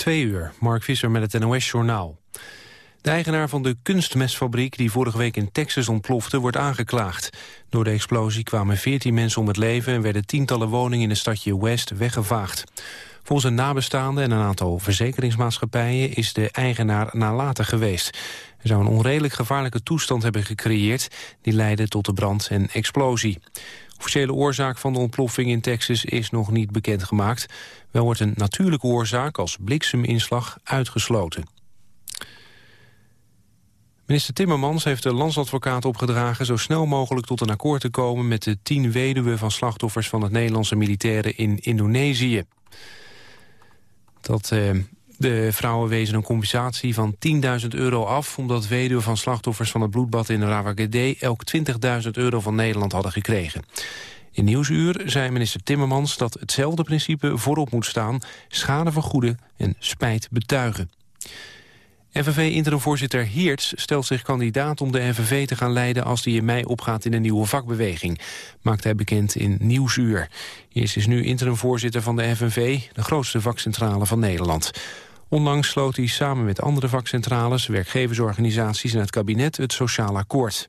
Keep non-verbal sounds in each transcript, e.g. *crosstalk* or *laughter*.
Twee uur, Mark Visser met het NOS-journaal. De eigenaar van de kunstmestfabriek die vorige week in Texas ontplofte... wordt aangeklaagd. Door de explosie kwamen 14 mensen om het leven... en werden tientallen woningen in het stadje West weggevaagd. Volgens een nabestaande en een aantal verzekeringsmaatschappijen... is de eigenaar nalatig geweest. Hij zou een onredelijk gevaarlijke toestand hebben gecreëerd... die leidde tot de brand en explosie. Officiële oorzaak van de ontploffing in Texas is nog niet bekendgemaakt. Wel wordt een natuurlijke oorzaak als blikseminslag uitgesloten. Minister Timmermans heeft de landsadvocaat opgedragen... zo snel mogelijk tot een akkoord te komen... met de tien weduwen van slachtoffers van het Nederlandse militairen in Indonesië. Dat, eh, de vrouwen wezen een compensatie van 10.000 euro af... omdat weduwen van slachtoffers van het bloedbad in Rawagede... elk 20.000 euro van Nederland hadden gekregen. In Nieuwsuur zei minister Timmermans dat hetzelfde principe voorop moet staan... schade vergoeden en spijt betuigen. FNV-interimvoorzitter Heerts stelt zich kandidaat om de FNV te gaan leiden als die in mei opgaat in een nieuwe vakbeweging, maakt hij bekend in Nieuwsuur. Heerts is nu interimvoorzitter van de FNV, de grootste vakcentrale van Nederland. Onlangs sloot hij samen met andere vakcentrales, werkgeversorganisaties en het kabinet het Sociaal Akkoord.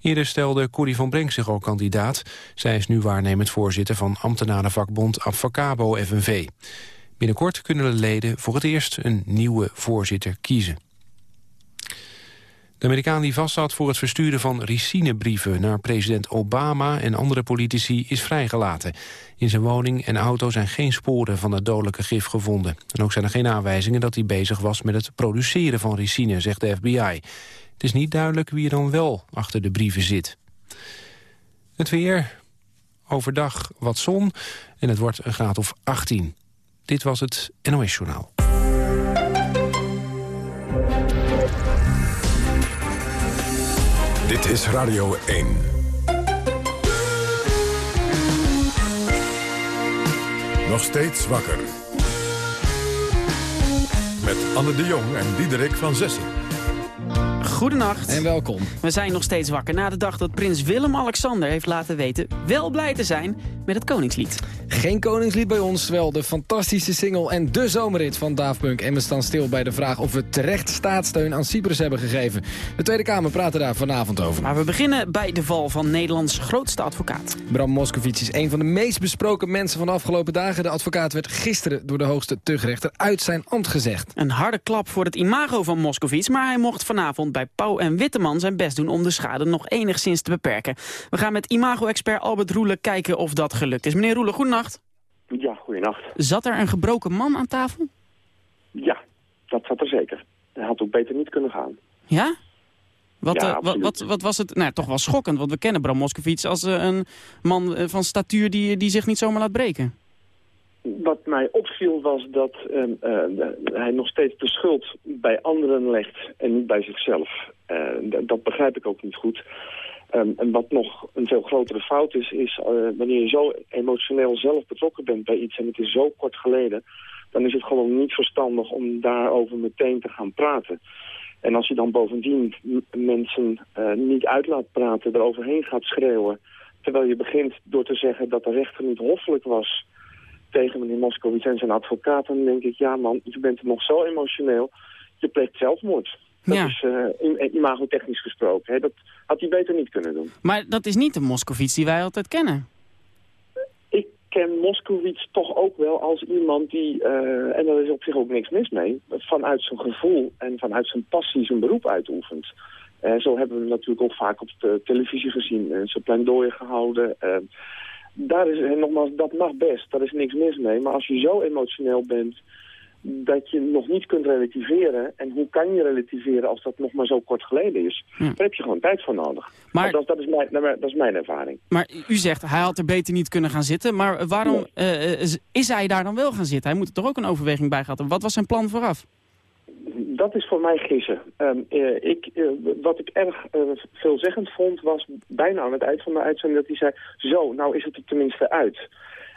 Eerder stelde Corrie van Brenk zich al kandidaat. Zij is nu waarnemend voorzitter van ambtenarenvakbond Abfacabo FNV. Binnenkort kunnen de leden voor het eerst een nieuwe voorzitter kiezen. De Amerikaan die vastzat voor het versturen van ricinebrieven naar president Obama en andere politici is vrijgelaten. In zijn woning en auto zijn geen sporen van het dodelijke gif gevonden. En ook zijn er geen aanwijzingen dat hij bezig was met het produceren van ricine, zegt de FBI. Het is niet duidelijk wie er dan wel achter de brieven zit. Het weer, overdag wat zon en het wordt een graad of 18. Dit was het NOS Journaal. Dit is Radio 1. Nog steeds wakker. Met Anne de Jong en Diederik van Zessen. Goedenacht. En welkom. We zijn nog steeds wakker na de dag dat prins Willem-Alexander heeft laten weten... wel blij te zijn met het Koningslied. Geen Koningslied bij ons, wel de fantastische single en de zomerrit van Daft Punk. En we staan stil bij de vraag of we terecht staatssteun aan Cyprus hebben gegeven. De Tweede Kamer praat er daar vanavond over. Maar we beginnen bij de val van Nederlands grootste advocaat. Bram Moskowitz is een van de meest besproken mensen van de afgelopen dagen. De advocaat werd gisteren door de hoogste tuchtrechter uit zijn ambt gezegd. Een harde klap voor het imago van Moskowitz... maar hij mocht vanavond bij Pauw en Witteman zijn best doen om de schade nog enigszins te beperken. We gaan met imago-expert Albert Roelen kijken of dat gelukt is. Meneer Roelen, goedenacht. Ja, goedenacht. Zat er een gebroken man aan tafel? Ja, dat zat er zeker. Hij had ook beter niet kunnen gaan. Ja? Wat, Ja, eh, wat, wat was het? Nou, toch wel schokkend, want we kennen Bram Moskowitz als eh, een man eh, van statuur die, die zich niet zomaar laat breken. Wat mij opviel was dat ehm, eh, hij nog steeds de schuld bij anderen legt en niet bij zichzelf. Eh, dat begrijp ik ook niet goed. Ehm, en wat nog een veel grotere fout is, is eh, wanneer je zo emotioneel zelf betrokken bent bij iets en het is zo kort geleden, dan is het gewoon niet verstandig om daarover meteen te gaan praten. En als je dan bovendien mensen eh, niet uit laat praten, eroverheen gaat schreeuwen, terwijl je begint door te zeggen dat de rechter niet hoffelijk was tegen meneer Moskowitz en zijn advocaat, dan denk ik, ja man, je bent nog zo emotioneel, je pleegt zelfmoord. Dat Ja. is uh, imagotechnisch gesproken. Hè? Dat had hij beter niet kunnen doen. Maar dat is niet de Moskowitz die wij altijd kennen. Ik ken Moskowitz toch ook wel als iemand die, eh, en daar is op zich ook niks mis mee, vanuit zijn gevoel en vanuit zijn passie zijn beroep uitoefent. Eh, zo hebben we hem natuurlijk ook vaak op de televisie gezien, eh, zijn pleidooien gehouden. Eh, daar is, en nogmaals, dat mag best, daar is niks mis mee. Maar als je zo emotioneel bent dat je nog niet kunt relativeren, en hoe kan je relativeren als dat nog maar zo kort geleden is, Hm. daar heb je gewoon tijd voor nodig. Maar- dat, dat, is mijn, dat is mijn ervaring. Maar u zegt, hij had er beter niet kunnen gaan zitten. Maar waarom eh, eh, is- is hij daar dan wel gaan zitten? Hij moet er toch ook een overweging bij gehad hebben. Wat was zijn plan vooraf? Dat is voor mij gissen. Ehm, eh, ik, eh, wat ik erg eh, veelzeggend vond was bijna aan het eind van de uitzending dat hij zei... zo, nou is het er tenminste uit.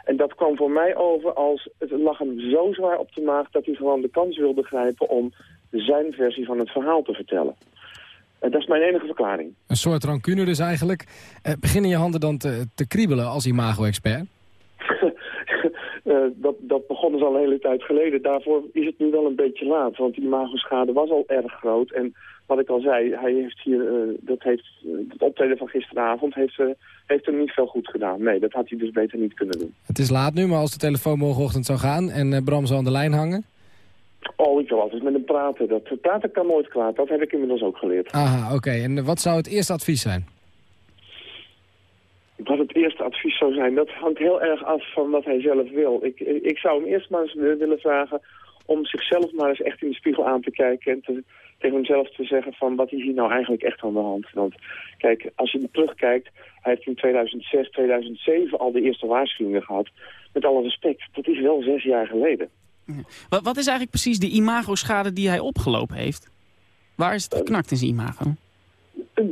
En dat kwam voor mij over als het lag hem zo zwaar op de maag... dat hij gewoon de kans wilde grijpen om zijn versie van het verhaal te vertellen. Dat is mijn enige verklaring. Een soort rancune dus eigenlijk. Beginnen je handen dan te, te kriebelen als imago-expert? Dat, dat begon dus al een hele tijd geleden. Daarvoor is het nu wel een beetje laat, want die imagoschade was al erg groot. En wat ik al zei, hij heeft hier, dat heeft, het optreden van gisteravond heeft, heeft hem niet veel goed gedaan. Nee, dat had hij dus beter niet kunnen doen. Het is laat nu, maar als de telefoon morgenochtend zou gaan en Bram zou aan de lijn hangen... Oh, ik wil altijd met hem praten. Dat, praten kan nooit kwaad. Dat heb ik inmiddels ook geleerd. Aha, oké. En wat zou het eerste advies zijn? Wat het eerste advies zou zijn, dat hangt heel erg af van wat hij zelf wil. Ik, ik zou hem eerst maar eens willen vragen om zichzelf maar eens echt in de spiegel aan te kijken... en te, tegen hemzelf te zeggen van wat is hier nou eigenlijk echt aan de hand. Want kijk, als je terugkijkt, hij heeft in 2006, 2007 al de eerste waarschuwingen gehad. Met alle respect, dat is wel zes jaar geleden. Wat, wat is eigenlijk precies de imago-schade die hij opgelopen heeft? Waar is het geknakt in zijn imago?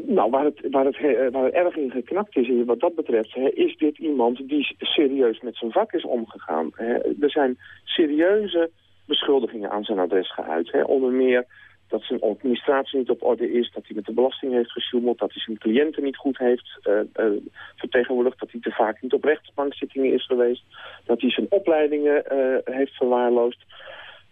Nou, waar het, waar, het, waar het erg in geknakt is, wat dat betreft, is dit iemand die serieus met zijn vak is omgegaan. Er zijn serieuze beschuldigingen aan zijn adres geuit. Onder meer dat zijn administratie niet op orde is, dat hij met de belasting heeft gesjoemeld, dat hij zijn cliënten niet goed heeft uh, uh, vertegenwoordigd, dat hij te vaak niet op rechtsbankzittingen is geweest, dat hij zijn opleidingen uh, heeft verwaarloosd.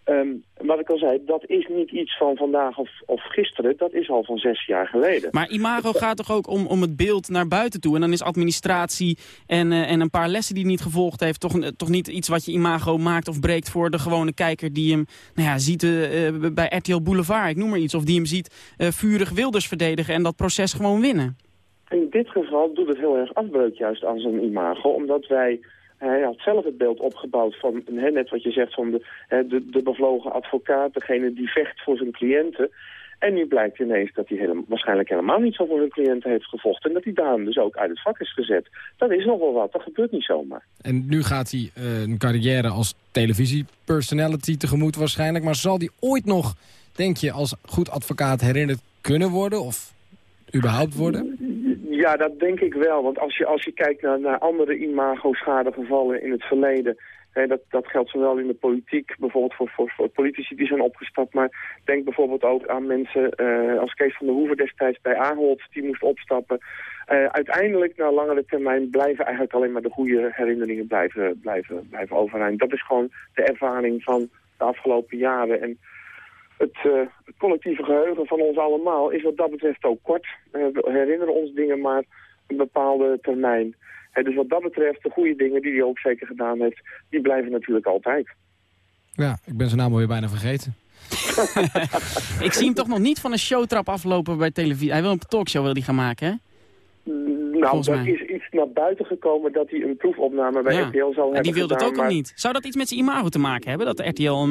Um, wat ik al zei, dat is niet iets van vandaag of, of gisteren. Dat is al van zes jaar geleden. Maar imago gaat toch ook om, om het beeld naar buiten toe? En dan is administratie en, uh, en een paar lessen die hij niet gevolgd heeft... Toch, toch niet iets wat je imago maakt of breekt voor de gewone kijker... die hem nou ja, ziet uh, bij RTL Boulevard, ik noem maar iets. Of die hem ziet vurig Wilders verdedigen en dat proces gewoon winnen. In dit geval doet het heel erg afbreuk juist aan zijn imago. Omdat wij hij had zelf het beeld opgebouwd van, net wat je zegt, van de, de, de bevlogen advocaat, degene die vecht voor zijn cliënten. En nu blijkt ineens dat hij helemaal, waarschijnlijk helemaal niet zo voor zijn cliënten heeft gevochten. En dat hij daarom dus ook uit het vak is gezet. Dat is nog wel wat, dat gebeurt niet zomaar. En nu gaat hij uh, een carrière als televisiepersonality tegemoet waarschijnlijk. Maar zal hij ooit nog, denk je, als goed advocaat herinnerd kunnen worden? Of überhaupt worden? Ja, dat denk ik wel. Want als je, als je kijkt naar, naar andere imago-schadegevallen in het verleden... Hè, dat, dat geldt zowel in de politiek, bijvoorbeeld voor, voor, voor, politici die zijn opgestapt... maar denk bijvoorbeeld ook aan mensen uh, als Kees van der Hoeven destijds bij Ahold... die moest opstappen. Uh, uiteindelijk, na langere termijn, blijven eigenlijk alleen maar de goede herinneringen blijven, blijven, blijven overeind. Dat is gewoon de ervaring van de afgelopen jaren. En het, uh, het, collectieve geheugen van ons allemaal is wat dat betreft ook kort. We herinneren ons dingen maar een bepaalde termijn. Uh, dus wat dat betreft, de goede dingen die hij ook zeker gedaan heeft, die blijven natuurlijk altijd. Ja, ik ben zijn naam alweer bijna vergeten. *laughs* ik zie hem toch nog niet van een showtrap aflopen bij televisie. Hij wil een talkshow wil die gaan maken, hè? Nou, er is iets naar buiten gekomen dat hij een proefopname bij RTL zou hebben En die wilde het ook al niet. Zou dat iets met zijn imago te maken hebben, dat RTL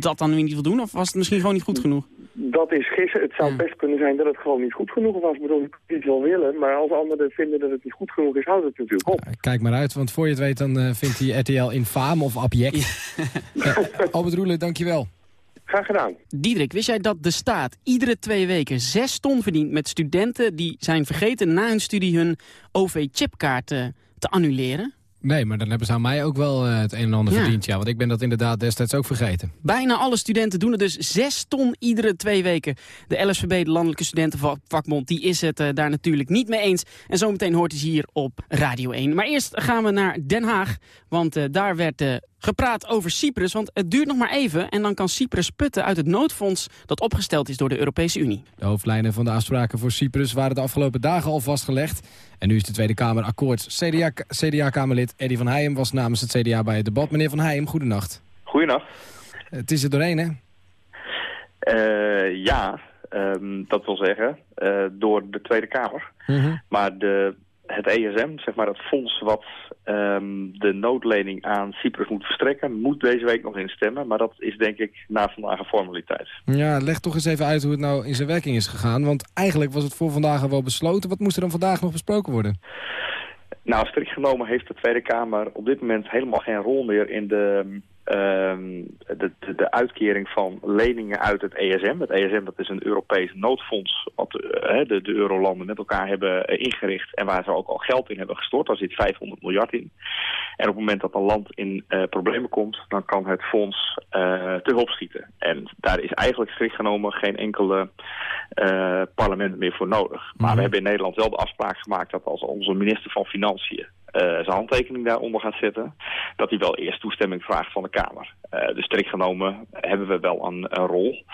dat dan nu niet wil doen? Of was het misschien gewoon niet goed genoeg? Dat is gissen. Het zou best kunnen zijn dat het gewoon niet goed genoeg was. Ik bedoel, ik het wel willen, maar als anderen vinden dat het niet goed genoeg is, houdt het natuurlijk op. Kijk maar uit, want voor je het weet dan uh, vindt hij RTL infaam of abject. uh, *laughs* Albert Roelen, dankjewel. Graag gedaan. Diederik, wist jij dat de staat iedere twee weken zes ton verdient met studenten die zijn vergeten na hun studie hun OV-chipkaart te, te annuleren? Nee, maar dan hebben ze aan mij ook wel uh, het een en ander ja. verdiend. Ja, want ik ben dat inderdaad destijds ook vergeten. Bijna alle studenten doen het dus zes ton iedere twee weken. De LSVB, de Landelijke Studentenvakbond, die is het uh, daar natuurlijk niet mee eens. En zometeen hoort hij ze hier op Radio 1. Maar eerst gaan we naar Den Haag, want uh, daar werd gepraat over Cyprus. Want het duurt nog maar even en dan kan Cyprus putten uit het noodfonds... dat opgesteld is door de Europese Unie. De hoofdlijnen van de afspraken voor Cyprus waren de afgelopen dagen al vastgelegd. En nu is de Tweede Kamer akkoord. CDA-Kamerlid CDA Eddy van Heijem was namens het CDA bij het debat. Meneer van Heijem, goedenacht. Goedenacht. Het is er doorheen, hè? Uh, ja, um, dat wil zeggen, uh, door de Tweede Kamer. -hmm. Maar de het ESM, zeg maar het fonds wat um, de noodlening aan Cyprus moet verstrekken, moet deze week nog instemmen. Maar dat is denk ik na vandaag een formaliteit. Ja, leg toch eens even uit hoe het nou in zijn werking is gegaan. Want eigenlijk was het voor vandaag al wel besloten. Wat moest er dan vandaag nog besproken worden? Nou, strikt genomen heeft de Tweede Kamer op dit moment helemaal geen rol meer in de de, de, de, uitkering van leningen uit het ESM. Het ESM dat is een Europees noodfonds wat uh, de, de eurolanden met elkaar hebben uh, ingericht en waar ze ook al geld in hebben gestort. Daar zit 500 miljard in. En op het moment dat een land in uh, problemen komt, dan kan het fonds te hulp schieten. En daar is eigenlijk strikt genomen geen enkele parlement meer voor nodig. Maar mm -hmm. we hebben in Nederland wel de afspraak gemaakt dat als onze minister van Financiën zijn handtekening daaronder gaat zetten, dat hij wel eerst toestemming vraagt van de Kamer. dus strikt genomen hebben we wel een rol.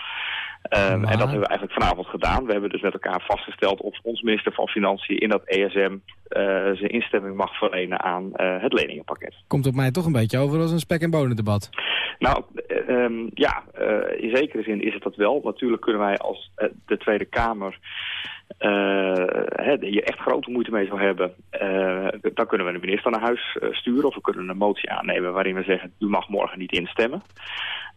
Um, En dat hebben we eigenlijk vanavond gedaan. We hebben dus met elkaar vastgesteld of ons minister van Financiën in dat ESM uh, zijn instemming mag verlenen aan uh, het leningenpakket. Komt op mij toch een beetje over als een spek- en bonen debat. Nou, um, ja, uh, in zekere zin is het dat wel. Natuurlijk kunnen wij als de Tweede Kamer hier echt grote moeite mee zou hebben, dan kunnen we de minister naar huis sturen of we kunnen een motie aannemen waarin we zeggen u mag morgen niet instemmen.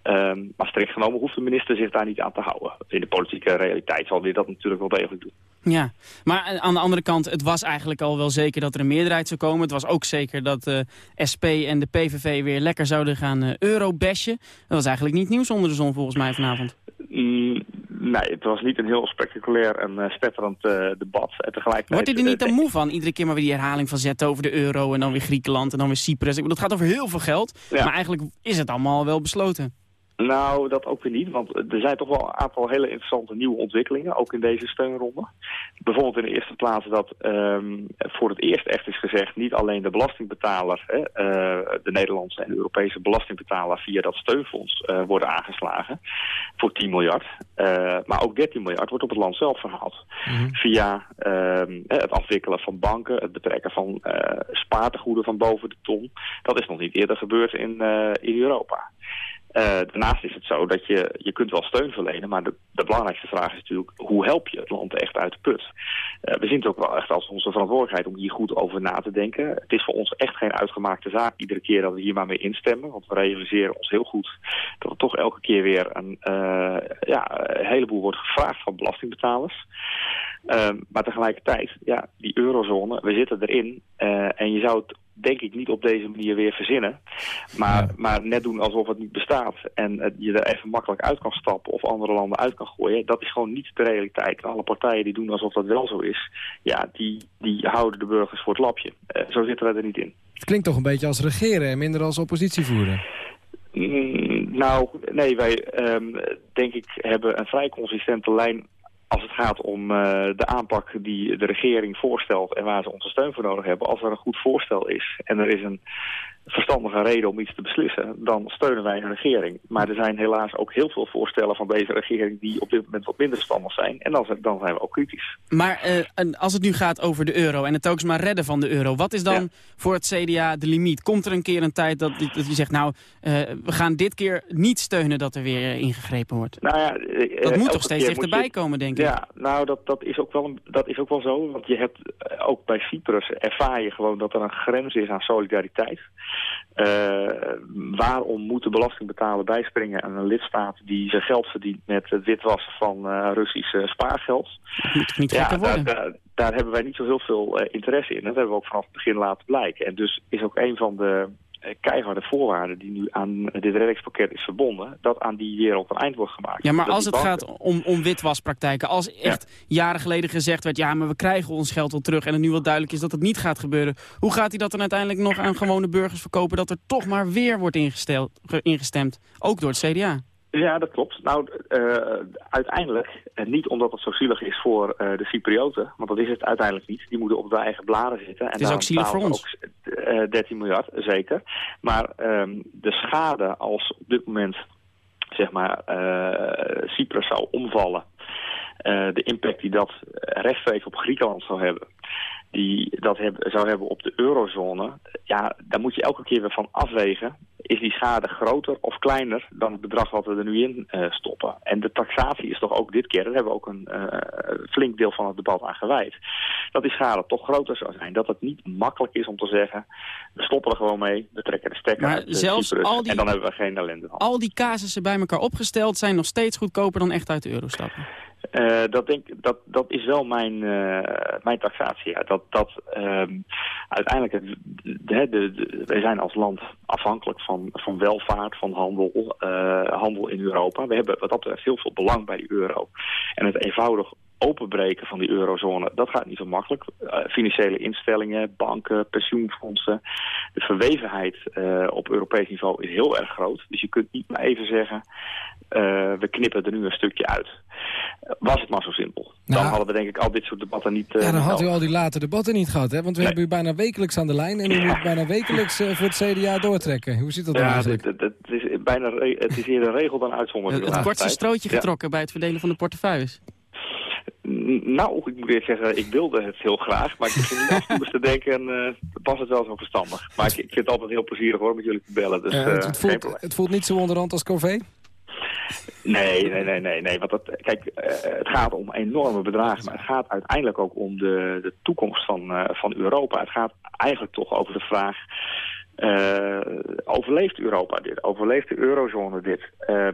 Um, maar strikt genomen hoeft de minister zich daar niet aan te houden. In de politieke realiteit zal hij dat natuurlijk wel degelijk doen. Ja, maar aan de andere kant, het was eigenlijk al wel zeker dat er een meerderheid zou komen. Het was ook zeker dat de uh, SP en de PVV weer lekker zouden gaan uh, eurobashen. Dat was eigenlijk niet nieuws onder de zon volgens mij vanavond. Mm, nee, het was niet een heel spectaculair en uh, spetterend debat. En tegelijkertijd, Wordt u er niet te moe van? Iedere keer maar weer die herhaling van zetten over de euro... en dan weer Griekenland en dan weer Cyprus. Ik bedoel, het gaat over heel veel geld. Ja. Maar eigenlijk is het allemaal wel besloten. Nou, dat ook weer niet, want er zijn toch wel een aantal hele interessante nieuwe ontwikkelingen, ook in deze steunronde. Bijvoorbeeld in de eerste plaats dat um, voor het eerst echt is gezegd, niet alleen de belastingbetaler, hè, uh, de Nederlandse en de Europese belastingbetaler via dat steunfonds uh, worden aangeslagen voor 10 miljard, uh, maar ook 13 miljard wordt op het land zelf verhaald. Mm -hmm. Via um, het afwikkelen van banken, het betrekken van spaartegoeden van boven de ton. Dat is nog niet eerder gebeurd in, in Europa. Uh, daarnaast is het zo dat je, je kunt wel steun verlenen, maar de, de belangrijkste vraag is natuurlijk hoe help je het land echt uit de put. Uh, we zien het ook wel echt als onze verantwoordelijkheid om hier goed over na te denken. Het is voor ons echt geen uitgemaakte zaak iedere keer dat we hier maar mee instemmen, want we realiseren ons heel goed dat er toch elke keer weer een, uh, ja, een heleboel wordt gevraagd van belastingbetalers. Um, maar tegelijkertijd, ja, die eurozone, we zitten erin en je zou het denk ik niet op deze manier weer verzinnen. Maar, ja. maar net doen alsof het niet bestaat en je er even makkelijk uit kan stappen of andere landen uit kan gooien, dat is gewoon niet de realiteit. Alle partijen die doen alsof dat wel zo is, ja, die, die houden de burgers voor het lapje. Uh, zo zitten we er niet in. Het klinkt toch een beetje als regeren en minder als oppositie voeren. Mm, nou, nee, wij um, denk ik hebben een vrij consistente lijn als het gaat om uh, de aanpak die de regering voorstelt en waar ze onze steun voor nodig hebben. Als er een goed voorstel is en er is een verstandige reden om iets te beslissen, dan steunen wij een regering. Maar er zijn helaas ook heel veel voorstellen van deze regering die op dit moment wat minder verstandig zijn. En dan, dan zijn we ook kritisch. Maar uh, als het nu gaat over de euro en het ook eens maar redden van de euro, wat is dan ja. voor het CDA de limiet? Komt er een keer een tijd dat, dat je zegt, nou, uh, we gaan dit keer niet steunen dat er weer ingegrepen wordt? Nou ja, uh, dat moet toch steeds dichterbij je... komen, denk ik? Ja, nou, dat, dat, is ook wel, dat is ook wel zo. Want je hebt ook bij Cyprus ervaar je gewoon dat er een grens is aan solidariteit. Uh, waarom moet de belastingbetaler bijspringen aan een lidstaat die zijn geld verdient met het witwassen van uh, Russisch uh, spaargeld? Moet niet ja, daar, daar, daar, hebben wij niet zo heel veel interesse in. Dat hebben we ook vanaf het begin laten blijken. En dus is ook een van de keiharde voorwaarden die nu aan dit reddingspakket is verbonden, dat aan die wereld een eind wordt gemaakt. Ja, maar dat als het banken... gaat om, om witwaspraktijken, als echt ja. jaren geleden gezegd werd, ja, maar we krijgen ons geld wel terug en het nu wel duidelijk is dat het niet gaat gebeuren, hoe gaat hij dat dan uiteindelijk nog aan gewone burgers verkopen dat er toch maar weer wordt ingestemd, ook door het CDA? Ja, dat klopt. Nou, uh, uiteindelijk, en niet omdat het zo zielig is voor uh, de Cyprioten, want dat is het uiteindelijk niet. Die moeten op hun eigen bladen zitten. En het is ook zielig voor ons. Ook, 13 miljard, zeker. Maar um, de schade als op dit moment, zeg maar, Cyprus zou omvallen, de impact die dat rechtstreeks op Griekenland zou hebben, die dat heb, zou hebben op de eurozone, ja, daar moet je elke keer weer van afwegen. Is die schade groter of kleiner dan het bedrag wat we er nu in uh, stoppen? En de taxatie is toch ook dit keer, daar hebben we ook een uh, flink deel van het debat aan gewijd, dat die schade toch groter zou zijn. Dat het niet makkelijk is om te zeggen, we stoppen er gewoon mee, we trekken de stekker maar uit zelfs Cyprus, al die, en dan hebben we geen ellende. Al die casussen bij elkaar opgesteld zijn nog steeds goedkoper dan echt uit de euro stappen. Uh, dat, denk, dat, dat is wel mijn, uh, mijn taxatie. Dat, dat um, uiteindelijk, het, de, wij zijn als land afhankelijk van, van welvaart, van handel, uh, handel in Europa. We hebben wat dat betreft heel veel belang bij de euro. En het eenvoudig openbreken van die eurozone, dat gaat niet zo makkelijk. Uh, financiële instellingen, banken, pensioenfondsen. De verwevenheid uh, op Europees niveau is heel erg groot. Dus je kunt niet maar even zeggen, uh, we knippen er nu een stukje uit. Was het maar zo simpel. Dan hadden we denk ik al dit soort debatten niet... ja, dan had u al die late debatten niet gehad, hè? Want we nee. hebben u bijna wekelijks aan de lijn... en u ja. moet bijna wekelijks voor het CDA doortrekken. Hoe zit dat dan ja, eigenlijk? Het, het, het, is bijna, het is eerder regel dan uitzondering. Het kortste strootje getrokken bij het verdelen van de portefeuilles. Nou, ik moet eerst zeggen, ik wilde het heel graag. Maar ik begin niet *laughs* af te denken, uh, was het wel zo verstandig. Maar ik, ik, vind het altijd heel plezierig hoor, met jullie te bellen. Dus, uh, het, het, voelt, het, voelt, niet zo onderhand als Corvée? Nee, nee, nee, nee. nee want dat, kijk, uh, het gaat om enorme bedragen. Maar het gaat uiteindelijk ook om de, de toekomst van, van Europa. Het gaat eigenlijk toch over de vraag... Uh, overleeft Europa dit? Overleeft de eurozone dit? Uh,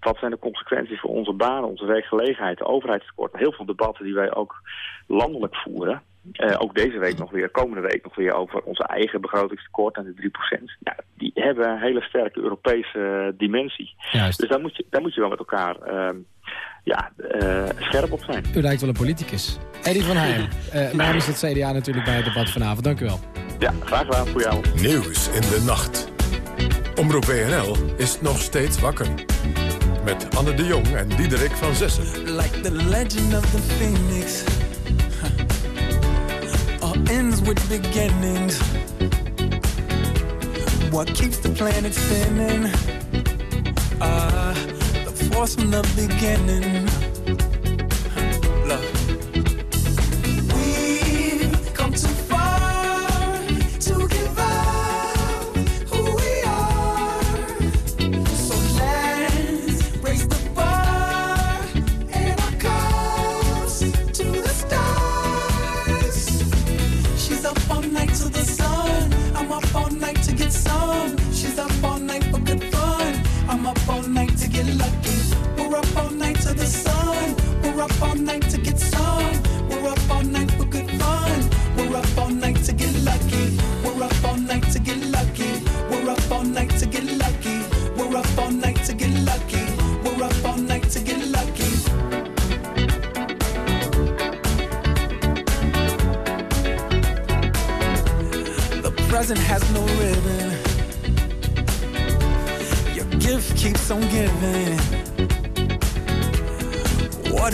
wat zijn de consequenties voor onze banen, onze werkgelegenheid, de overheidstekort? Heel veel debatten die wij ook landelijk voeren. Uh, ook deze week nog weer, komende week nog weer over onze eigen begrotingstekort en de 3%. Ja, die hebben een hele sterke Europese dimensie. Juist. Dus daar moet je, daar moet je wel met elkaar ja, scherp op zijn. U lijkt wel een politicus. Eddie van Heijm, namens het CDA natuurlijk bij het debat vanavond. Dank u wel. Ja, graag gedaan voor jou. Nieuws in de nacht. Omroep WNL is nog steeds wakker. Met Anne de Jong en Diederik van Zessen. Like the legend of the phoenix. *laughs* All ends with beginnings. What keeps the planet spinning? Uh, the force from the beginning. Love. up all night to get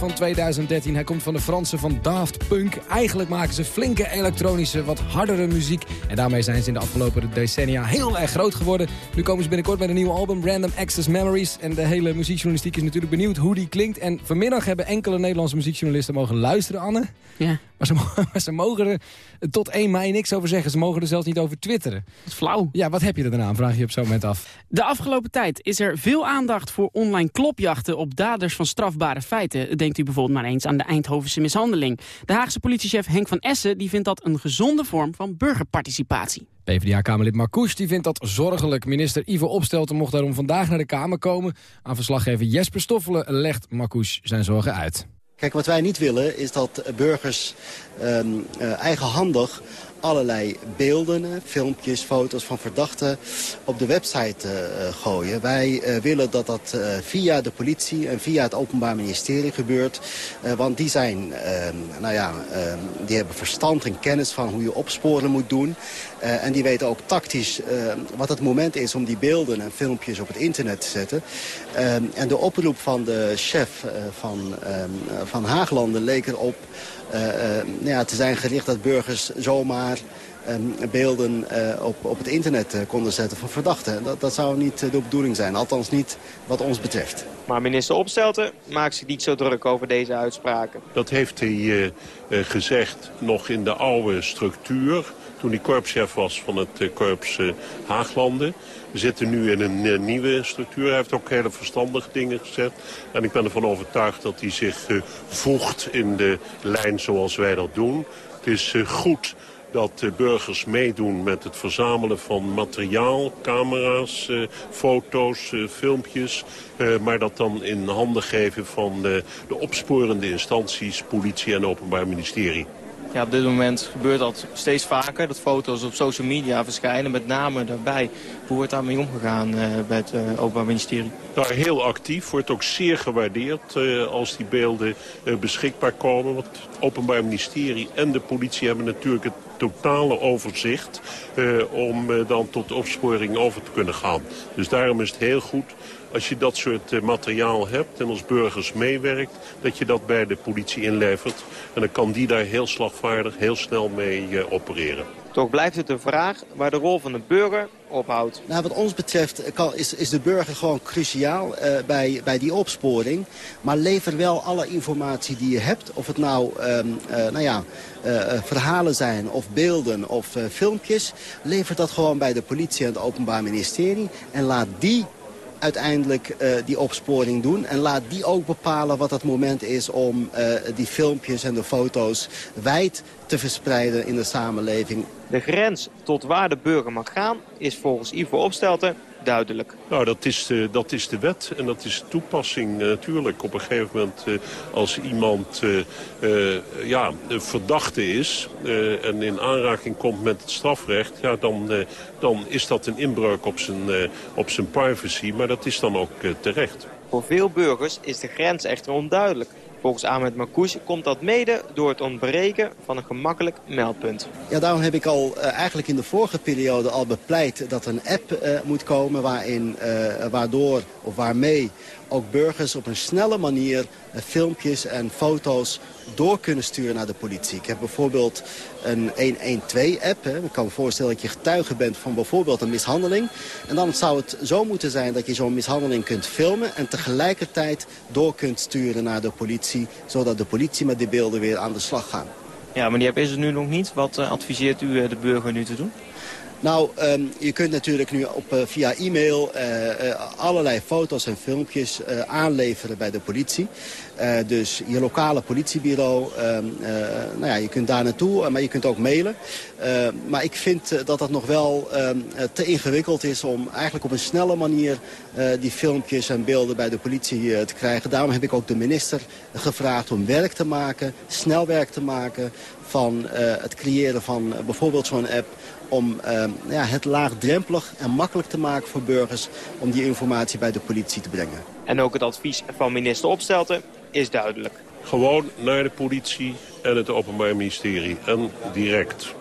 Van 2013. Hij komt van de Fransen van Daft Punk. Eigenlijk maken ze flinke elektronische, wat hardere muziek. En daarmee zijn ze in de afgelopen decennia heel erg groot geworden. Nu komen ze binnenkort met een nieuw album, Random Access Memories. En de hele muziekjournalistiek is natuurlijk benieuwd hoe die klinkt. En vanmiddag hebben enkele Nederlandse muziekjournalisten mogen luisteren, Anne. Ja. Maar ze, *laughs* maar ze mogen er tot 1 mei niks over zeggen. Ze mogen er zelfs niet over twitteren. Dat is flauw. Ja, wat heb je er dan aan, vraag je op zo'n moment af. De afgelopen tijd is er veel aandacht voor online klopjachten op daders van strafbare feiten. Denkt u bijvoorbeeld maar eens aan de Eindhovense mishandeling. De Haagse politiechef Henk van Essen die vindt dat een gezonde vorm van burgerparticipatie. PvdA-kamerlid Marcouch die vindt dat zorgelijk. Minister Ivo Opstelten mocht daarom vandaag naar de Kamer komen. Aan verslaggever Jesper Stoffelen legt Marcouch zijn zorgen uit. Kijk, wat wij niet willen is dat burgers ehm, eh, eigenhandig allerlei beelden, eh, filmpjes, foto's van verdachten op de website uh, gooien. Wij willen dat dat via de politie en via het Openbaar Ministerie gebeurt. want die zijn, ehm, nou ja, ehm, die hebben verstand en kennis van hoe je opsporen moet doen. en die weten ook tactisch ehm, wat het moment is om die beelden en filmpjes op het internet te zetten. en de oproep van de chef van, van Haaglanden leek erop ja, te zijn gericht dat burgers zomaar ehm, beelden uh, op, op het internet konden zetten van verdachten. Dat, dat zou niet de bedoeling zijn, althans niet wat ons betreft. Maar minister Opstelten maakt zich niet zo druk over deze uitspraken. Dat heeft hij gezegd nog in de oude structuur toen hij korpschef was van het korps Haaglanden. We zitten nu in een uh, nieuwe structuur. Hij heeft ook hele verstandige dingen gezet. En ik ben ervan overtuigd dat hij zich uh, voegt in de lijn zoals wij dat doen. Het is uh, goed dat de burgers meedoen met het verzamelen van materiaal, camera's, foto's, filmpjes. maar dat dan in handen geven van de opsporende instanties, politie en openbaar ministerie. Ja, op dit moment gebeurt dat steeds vaker, dat foto's op social media verschijnen, met name daarbij. Hoe wordt daarmee omgegaan uh, bij het uh, Openbaar Ministerie? Nou, heel actief, wordt ook zeer gewaardeerd uh, als die beelden beschikbaar komen. Want het Openbaar Ministerie en de politie hebben natuurlijk het totale overzicht om dan tot opsporing over te kunnen gaan. Dus daarom is het heel goed als je dat soort uh, materiaal hebt en als burgers meewerkt... dat je dat bij de politie inlevert. En dan kan die daar heel slagvaardig, heel snel mee uh, opereren. Toch blijft het een vraag waar de rol van de burger ophoudt. Nou, wat ons betreft kan, is, is de burger gewoon cruciaal uh, bij, bij die opsporing. Maar lever wel alle informatie die je hebt. Of het nou, um, uh, nou ja, uh, verhalen zijn of beelden of filmpjes. Lever dat gewoon bij de politie en het Openbaar Ministerie. En laat die uiteindelijk uh, die opsporing doen. En laat die ook bepalen wat het moment is om uh, die filmpjes en de foto's wijd te verspreiden in de samenleving. De grens tot waar de burger mag gaan is volgens Ivo Opstelten duidelijk. Nou, dat is, de, dat is de wet en dat is de toepassing natuurlijk. Op een gegeven moment uh, als iemand uh, ja, verdachte is en in aanraking komt met het strafrecht... Ja, dan, dan is dat een inbreuk op zijn, op zijn privacy, maar dat is dan ook terecht. Voor veel burgers is de grens echter onduidelijk. Volgens Ahmed Marcouch komt dat mede door het ontbreken van een gemakkelijk meldpunt. Ja, daarom heb ik al uh, eigenlijk in de vorige periode al bepleit dat een app uh, moet komen waarin, uh, waardoor of waarmee ook burgers op een snelle manier filmpjes en foto's door kunnen sturen naar de politie. Ik heb bijvoorbeeld een 112-app. Ik kan me voorstellen dat je getuige bent van bijvoorbeeld een mishandeling. En dan zou het zo moeten zijn dat je zo'n mishandeling kunt filmen... en tegelijkertijd door kunt sturen naar de politie... zodat de politie met die beelden weer aan de slag gaat. Ja, maar die app is er nu nog niet. Wat uh, adviseert u de burger nu te doen? Nou, um, je kunt natuurlijk nu op, uh, via e-mail uh, uh, allerlei foto's en filmpjes aanleveren bij de politie. dus je lokale politiebureau, um, nou ja, je kunt daar naartoe, maar je kunt ook mailen. maar ik vind dat dat nog wel um, te ingewikkeld is om eigenlijk op een snelle manier die filmpjes en beelden bij de politie te krijgen. Daarom heb ik ook de minister gevraagd om werk te maken, snel werk te maken van het creëren van bijvoorbeeld zo'n app om uh, ja, het laagdrempelig en makkelijk te maken voor burgers... om die informatie bij de politie te brengen. En ook het advies van minister Opstelten is duidelijk. Gewoon naar de politie en het Openbaar Ministerie. En direct.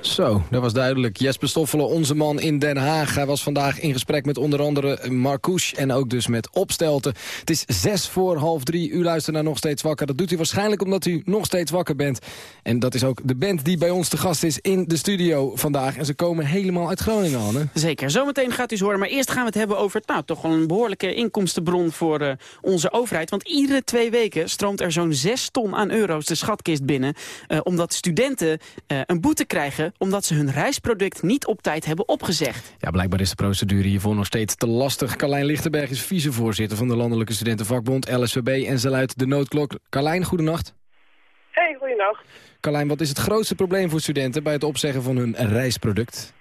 Zo, dat was duidelijk. Jesper Stoffelen, onze man in Den Haag. Hij was vandaag in gesprek met onder andere Marcouche en ook dus met Opstelten. Het is zes voor half drie. U luistert naar Nog Steeds Wakker. Dat doet u waarschijnlijk omdat u nog steeds wakker bent. En dat is ook de band die bij ons te gast is in de studio vandaag. En ze komen helemaal uit Groningen, Anne. Zeker, zometeen gaat u ze horen. Maar eerst gaan we het hebben over nou, toch wel een behoorlijke inkomstenbron voor uh, onze overheid. Want iedere twee weken stroomt er zo'n zes ton aan euro's de schatkist binnen. Uh, omdat studenten uh, een boete krijgen omdat ze hun reisproduct niet op tijd hebben opgezegd. Ja, blijkbaar is de procedure hiervoor nog steeds te lastig. Carlijn Lichtenberg is vicevoorzitter van de Landelijke Studentenvakbond LSVB en ze luidt de noodklok. Carlijn, goedenacht. Hey, goedenacht. Carlijn, wat is het grootste probleem voor studenten bij het opzeggen van hun reisproduct?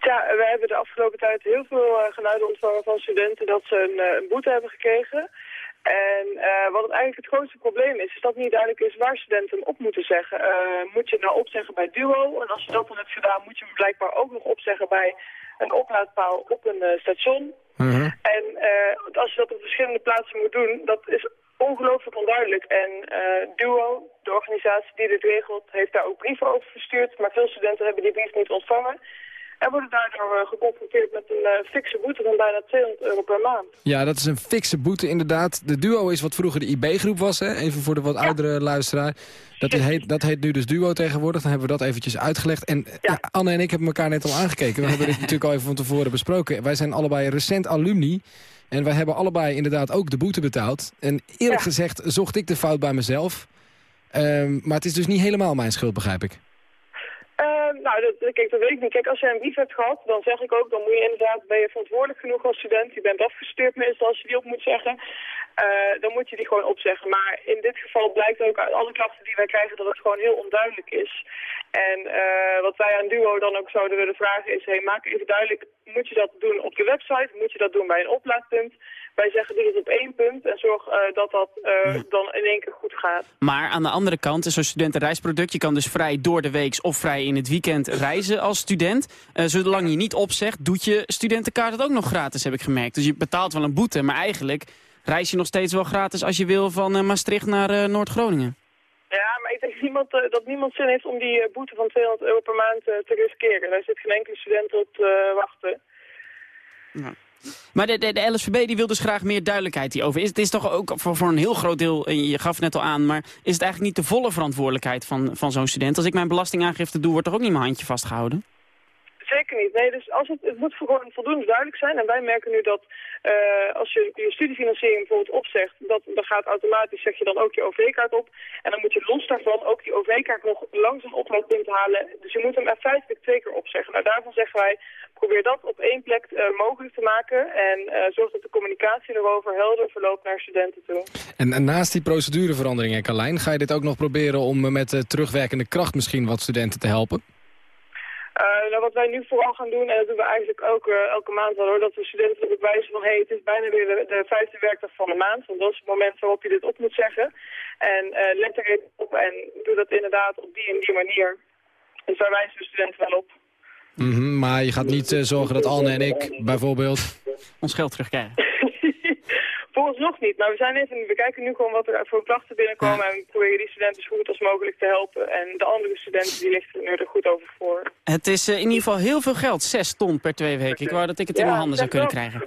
Ja, we hebben de afgelopen tijd heel veel uh, geluiden ontvangen van studenten dat ze een, uh, een boete hebben gekregen. En uh, wat het eigenlijk het grootste probleem is, is dat niet duidelijk is waar studenten hem op moeten zeggen. Uh, moet je het nou opzeggen bij Duo? En als je dat dan hebt gedaan, moet je hem blijkbaar ook nog opzeggen bij een oplaadpaal op een uh, station. -huh. En als je dat op verschillende plaatsen moet doen, dat is ongelooflijk onduidelijk. En Duo, de organisatie die dit regelt, heeft daar ook brieven over verstuurd. Maar veel studenten hebben die brief niet ontvangen. En worden daardoor uh, geconfronteerd met een uh, fikse boete van bijna 200 euro per maand. Ja, dat is een fikse boete inderdaad. De Duo is wat vroeger de IB-groep was, hè? even voor de wat ja. oudere luisteraar. Dat heet, dat heet nu dus Duo tegenwoordig. Dan hebben we dat eventjes uitgelegd. En ja. Ja, Anne en ik hebben elkaar net al aangekeken. We hebben dit *laughs* natuurlijk al even van tevoren besproken. Wij zijn allebei recent alumni. En wij hebben allebei inderdaad ook de boete betaald. En eerlijk gezegd zocht ik de fout bij mezelf. Um, maar het is dus niet helemaal mijn schuld, begrijp ik. Uh, nou, dat, kijk, dat weet ik niet. Kijk, als jij een brief hebt gehad, dan zeg ik ook, dan moet je inderdaad, ben je verantwoordelijk genoeg als student. Je bent afgestuurd meestal als je die op moet zeggen. Uh, dan moet je die gewoon opzeggen. Maar in dit geval blijkt ook uit alle klachten die wij krijgen dat het gewoon heel onduidelijk is. En uh, wat wij aan Duo dan ook zouden willen vragen is, hey, maak even duidelijk, moet je dat doen op de website? Moet je dat doen bij een oplaadpunt? Wij zeggen doe het op één punt en zorg uh, dat dat uh, dan in één keer goed gaat. Maar aan de andere kant is zo'n studentenreisproduct. Je kan dus vrij door de week of vrij in het weekend reizen als student. Zolang je niet opzegt, doet je studentenkaart het ook nog gratis, heb ik gemerkt. Dus je betaalt wel een boete, maar eigenlijk reis je nog steeds wel gratis als je wil van Maastricht naar Noord-Groningen. Ja, maar ik denk niemand, uh, dat niemand zin heeft om die boete van 200 euro per maand te riskeren. Daar zit geen enkele student op te wachten. Ja. Maar de, de, de, LSVB die wil dus graag meer duidelijkheid hierover. Is, het is toch ook voor, voor een heel groot deel, je gaf het net al aan... maar is het eigenlijk niet de volle verantwoordelijkheid van, van zo'n student? Als ik mijn belastingaangifte doe, wordt toch ook niet mijn handje vastgehouden? Zeker niet. Nee, dus als het, het moet gewoon voldoende duidelijk zijn. En wij merken nu dat uh, als je je studiefinanciering bijvoorbeeld opzegt, dat, dan gaat automatisch, zeg je dan ook je OV-kaart op. En dan moet je los daarvan ook die OV-kaart nog langs een oplaadpunt halen. Dus je moet hem er feitelijk twee keer opzeggen. Nou, daarvan zeggen wij, probeer dat op één plek uh, mogelijk te maken. En uh, zorg dat de communicatie erover helder verloopt naar studenten toe. En, en naast die procedureveranderingen, Carlijn, ga je dit ook nog proberen om met terugwerkende kracht misschien wat studenten te helpen? Uh, nou, wat wij nu vooral gaan doen, en dat doen we eigenlijk elke, elke maand wel hoor, dat we studenten erop wijzen van hé, hey, het is bijna weer de, de vijfde werkdag van de maand, want dat is het moment waarop je dit op moet zeggen. En uh, let er even op en doe dat inderdaad op die en die manier. Dus daar wijzen we studenten wel op. Mm -hmm, maar je gaat niet uh, zorgen dat Anne en ik bijvoorbeeld... ons geld terugkrijgen. *laughs* Volgens nog niet, maar we, zijn even, we kijken nu gewoon wat er voor klachten binnenkomen... en we proberen die studenten zo goed als mogelijk te helpen. En de andere studenten die lichten er goed over voor. Het is uh, in ieder geval heel veel geld, 6 ton per twee weken. Ik wou dat ik het in mijn handen zou kunnen krijgen.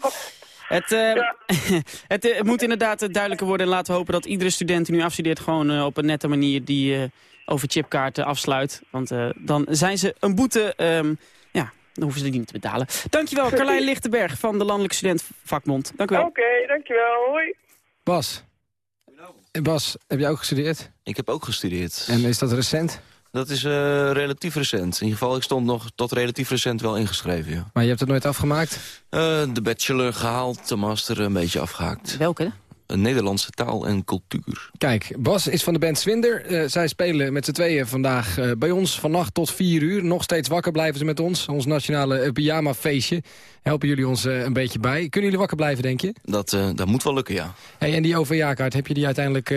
Het, uh, ja. *laughs* het, uh, het, moet inderdaad duidelijker worden en laten we hopen dat iedere student die nu afstudeert... gewoon uh, op een nette manier die over chipkaarten afsluit. Want dan zijn ze een boete... Um, ja, dan hoeven ze die niet te betalen. Dankjewel, Carlijn Lichtenberg van de Landelijke Studentvakbond. Dank u wel. Oké, okay, dankjewel. Hoi. Bas. En Bas, heb jij ook gestudeerd? Ik heb ook gestudeerd. En is dat recent? Dat is uh, relatief recent. In ieder geval, ik stond nog tot relatief recent wel ingeschreven, ja. Maar je hebt het nooit afgemaakt? Uh, de bachelor gehaald, de master een beetje afgehaakt. Welke? Nederlandse taal en cultuur. Kijk, Bas is van de band Swinder. Uh, zij spelen met z'n tweeën vandaag uh, bij ons vannacht tot 4 uur. Nog steeds wakker blijven ze met ons. Ons nationale uh, pyjama feestje. Helpen jullie ons een beetje bij. Kunnen jullie wakker blijven, denk je? Dat, dat moet wel lukken, ja. Hey, en die OVA-kaart, heb je die uiteindelijk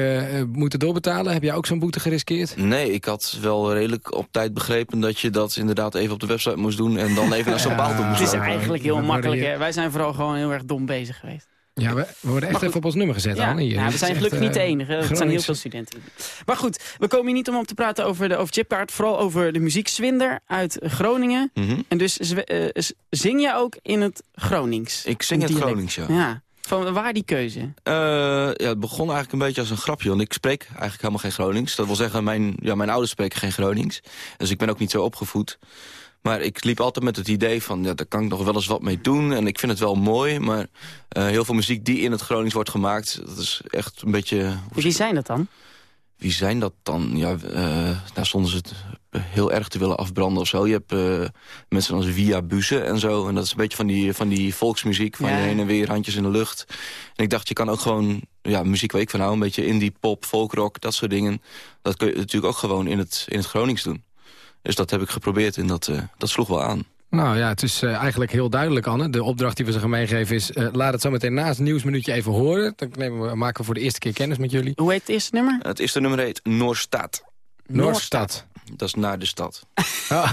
moeten doorbetalen? Heb jij ook zo'n boete geriskeerd? Nee, ik had wel redelijk op tijd begrepen... dat je dat inderdaad even op de website moest doen... en dan even naar zo'n paal toe moest Het is eigenlijk heel makkelijk, hè? Wij zijn vooral gewoon heel erg dom bezig geweest. Ja, we, we worden echt even op ons nummer gezet, Ja, Anne. hier. ja, we zijn echt, gelukkig niet de eh, enige. Er zijn heel veel studenten. Maar goed, we komen hier niet om op te praten over de over Chipkaart. Vooral over de muziekzwinder uit Groningen. Mhm. En dus eh, zing je ook in het Gronings? Ik zing in het. Gronings, ja. Ja. Van waar die keuze? Eh, ja, het begon eigenlijk een beetje als een grapje. Want ik spreek eigenlijk helemaal geen Gronings. Dat wil zeggen, mijn, ja, mijn ouders spreken geen Gronings. Dus ik ben ook niet zo opgevoed. Maar ik liep altijd met het idee van, ja, daar kan ik nog wel eens wat mee doen. En ik vind het wel mooi, maar eh, heel veel muziek die in het Gronings wordt gemaakt... dat is echt een beetje... Wie zijn dat dan? Wie zijn dat dan? Ja, eh daar stonden ze het heel erg te willen afbranden of zo. Je hebt eh, mensen als Via Buze en zo. En dat is een beetje van die, van die volksmuziek. Van Ja. heen en weer, handjes in de lucht. En ik dacht, je kan ook gewoon... Ja, muziek waar ik van hou. Een beetje indie, pop, folkrock, dat soort dingen. Dat kun je natuurlijk ook gewoon in het, in het Gronings doen. Dus dat heb ik geprobeerd en dat, eh, dat sloeg wel aan. Nou ja, het is eh, eigenlijk heel duidelijk, Anne. De opdracht die we ze gaan meegeven is... eh, laat het zo meteen naast het nieuwsminuutje even horen. Dan nemen we, maken we voor de eerste keer kennis met jullie. Hoe heet het eerste nummer? Het eerste nummer heet Noorstad. Noordstad. Dat is naar de stad. *laughs* Oh,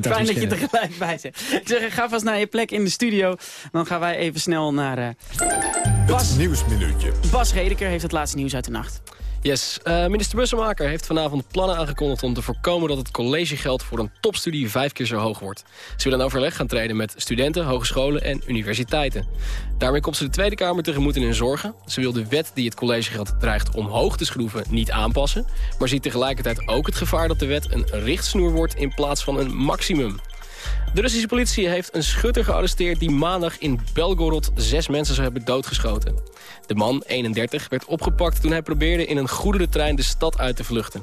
Fijn dat je er gelijk bij zit. Ik zeg, ga vast naar je plek in de studio. Dan gaan wij even snel naar... eh, Bas, Nieuwsminuutje. Bas Redeker heeft het laatste nieuws uit de nacht. Yes, eh, minister Bussemaker heeft vanavond plannen aangekondigd om te voorkomen dat het collegegeld voor een topstudie vijf keer zo hoog wordt. Ze willen in overleg gaan treden met studenten, hogescholen en universiteiten. Daarmee komt ze de Tweede Kamer tegemoet in hun zorgen. Ze wil de wet die het collegegeld dreigt omhoog te schroeven niet aanpassen, maar ziet tegelijkertijd ook het gevaar dat de wet een richtsnoer wordt in plaats van een maximum. De Russische politie heeft een schutter gearresteerd... die maandag in Belgorod zes mensen zou hebben doodgeschoten. De man, 31, werd opgepakt toen hij probeerde in een goederentrein de stad uit te vluchten.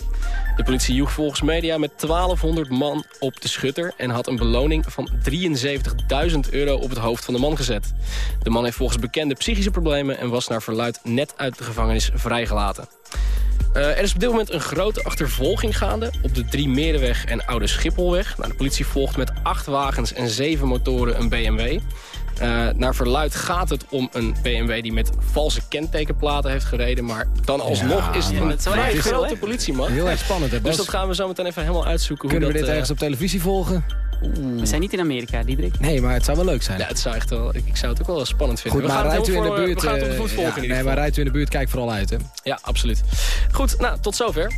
De politie joeg volgens media met 1200 man op de schutter... en had een beloning van 73.000 euro op het hoofd van de man gezet. De man heeft volgens bekende psychische problemen... en was naar verluid net uit de gevangenis vrijgelaten. Eh, er is op dit moment een grote achtervolging gaande op de Drie Merenweg en Oude Schipholweg. Nou, de politie volgt met acht wagens en zeven motoren een BMW. Eh, naar verluid gaat het om een BMW die met valse kentekenplaten heeft gereden. Maar dan alsnog Ja, is het maar een vrij grote politieman. Heel erg spannend, hè, Dus dat gaan we zo meteen even helemaal uitzoeken. Kunnen we dit dat, ergens eh, op televisie volgen? We zijn niet in Amerika, Diederik. Nee, maar het zou wel leuk zijn. Ja, het zou echt wel, ik, ik zou het ook wel spannend vinden. Goed, we maar gaan rijdt het u in de voor- buurt... We gaan het op de eh, ja, volgen Nee, maar rijdt u in de buurt, kijk vooral uit, hè. Ja, absoluut. Goed, nou, tot zover.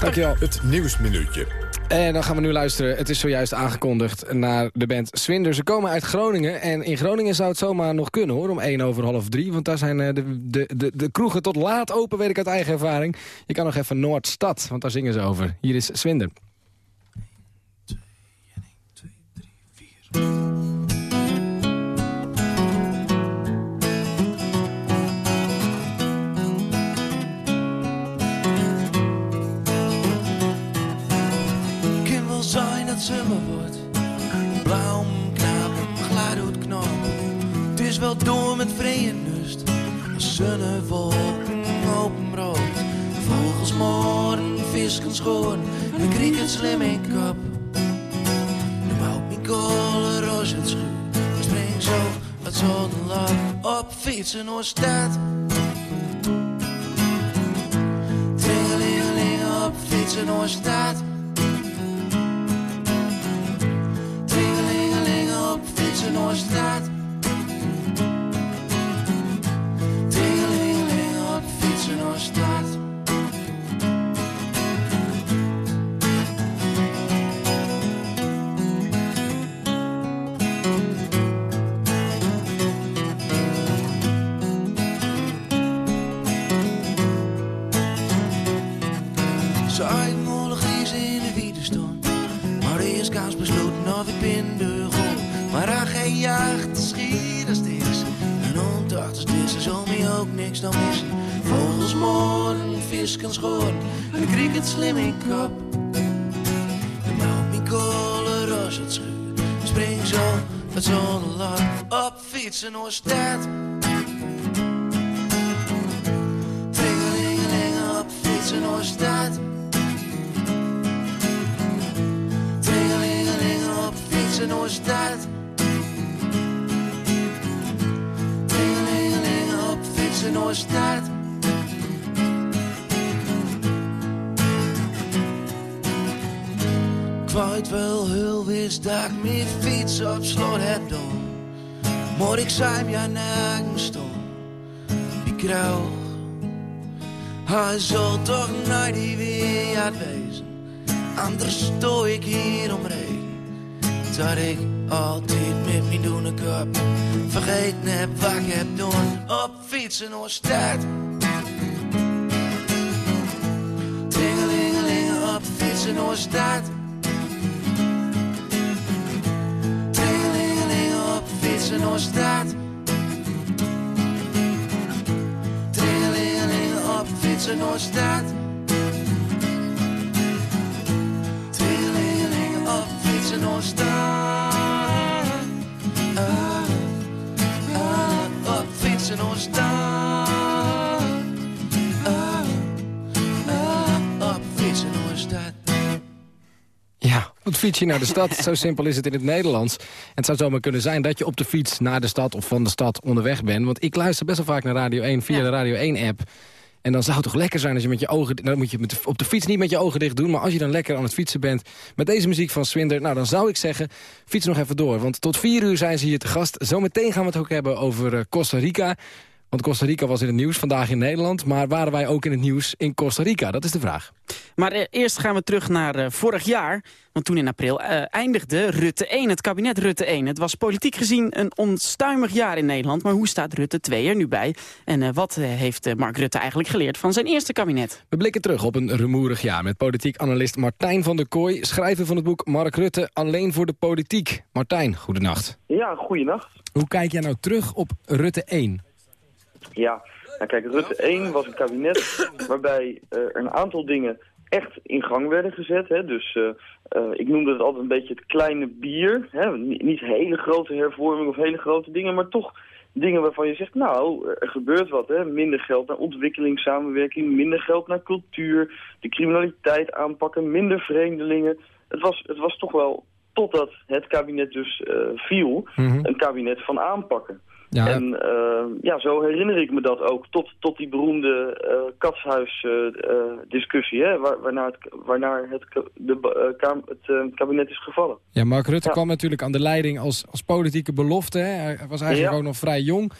Dankjewel. Het Nieuwsminuutje. En dan gaan we nu luisteren. Het is zojuist aangekondigd naar de band Swinder. Ze komen uit Groningen. En in Groningen zou het zomaar nog kunnen hoor. Om één over half drie, Want daar zijn eh, de, de, de, de kroegen tot laat open, weet ik uit eigen ervaring. Je kan nog even Noordstad, want daar zingen ze over. Hier is Swinder. 1, 2, 1, 2, 3, 4... wel door met vrije. Als zonnewolken open rood. Vogels morgen, visken schoon. En ik kriek het slim in kap. De bouwt mijn kolen roos het schuur. We springen zo het zonnelag op fietsen door stad. Tringelingeling op fietsen door stad. Tringelingeling op fietsen door straat. Fietsen visken schoon. En kriek het slim in kop. En bouw mijn kolen roos het schuur. Spring zo het zonnelag op fietsen door stad. Tringelingeling op fietsen door stad. Tringelingeling op fietsen door stad. Tringelingeling op fietsen door stad. Wel heel wist dat ik mijn fiets op slot heb doen. Maar ik zei ja nergens stond. Ik kruil. Hij zal toch nooit die weer wezen. Anders stooi ik hier om reden. Dat ik altijd met mijn doen kop vergeten heb wat ik heb doen op fietsen of stad. Tingelingeling op fietsen of stad. Of stad. Tingelingeling op fietsen of stad. Tingelingeling op fietsen of stad. Ah, ah, op fietsen of Op fietsje naar de stad. *laughs* Zo simpel is het in het Nederlands. En het zou zomaar kunnen zijn dat je op de fiets naar de stad... of van de stad onderweg bent. Want ik luister best wel vaak naar Radio 1 via de Radio 1-app. En dan zou het toch lekker zijn als je met je ogen... Dan moet je met de- op de fiets niet met je ogen dicht doen... maar als je dan lekker aan het fietsen bent met deze muziek van Swinder... nou, dan zou ik zeggen, fiets nog even door. Want tot vier uur zijn ze hier te gast. Zometeen gaan we het ook hebben over eh, Costa Rica... Want Costa Rica was in het nieuws, vandaag in Nederland. Maar waren wij ook in het nieuws in Costa Rica? Dat is de vraag. Maar eh, eerst gaan we terug naar eh, vorig jaar. Want toen in april eh, eindigde Rutte 1, het kabinet Rutte 1. Het was politiek gezien een onstuimig jaar in Nederland. Maar hoe staat Rutte 2 er nu bij? En wat heeft eh, Mark Rutte eigenlijk geleerd van zijn eerste kabinet? We blikken terug op een rumoerig jaar met politiek analist Martijn van der Kooi... schrijver van het boek Mark Rutte Alleen voor de Politiek. Martijn, goedenacht. Ja, goeienacht. Hoe kijk jij nou terug op Rutte 1? Ja, nou kijk, Rutte 1 was een kabinet waarbij eh, er een aantal dingen echt in gang werden gezet. Hè? Dus eh, eh, ik noemde het altijd een beetje het kleine bier. Hè? Niet, hele grote hervormingen of hele grote dingen, maar toch dingen waarvan je zegt, nou, er gebeurt wat. Hè? Minder geld naar ontwikkelingssamenwerking, minder geld naar cultuur, de criminaliteit aanpakken, minder vreemdelingen. Het was, het was toch wel, totdat het kabinet dus eh, viel, een kabinet van aanpakken. Ja. En eh, ja, zo herinner ik me dat ook tot, tot die beroemde katshuis-discussie, hè, waar, waarnaar, het, waarnaar het, de, eh, kam- het eh, kabinet is gevallen. Ja, Mark Rutte Ja. kwam natuurlijk aan de leiding als, als politieke belofte. Hè? Hij was eigenlijk Ja. ook nog vrij jong.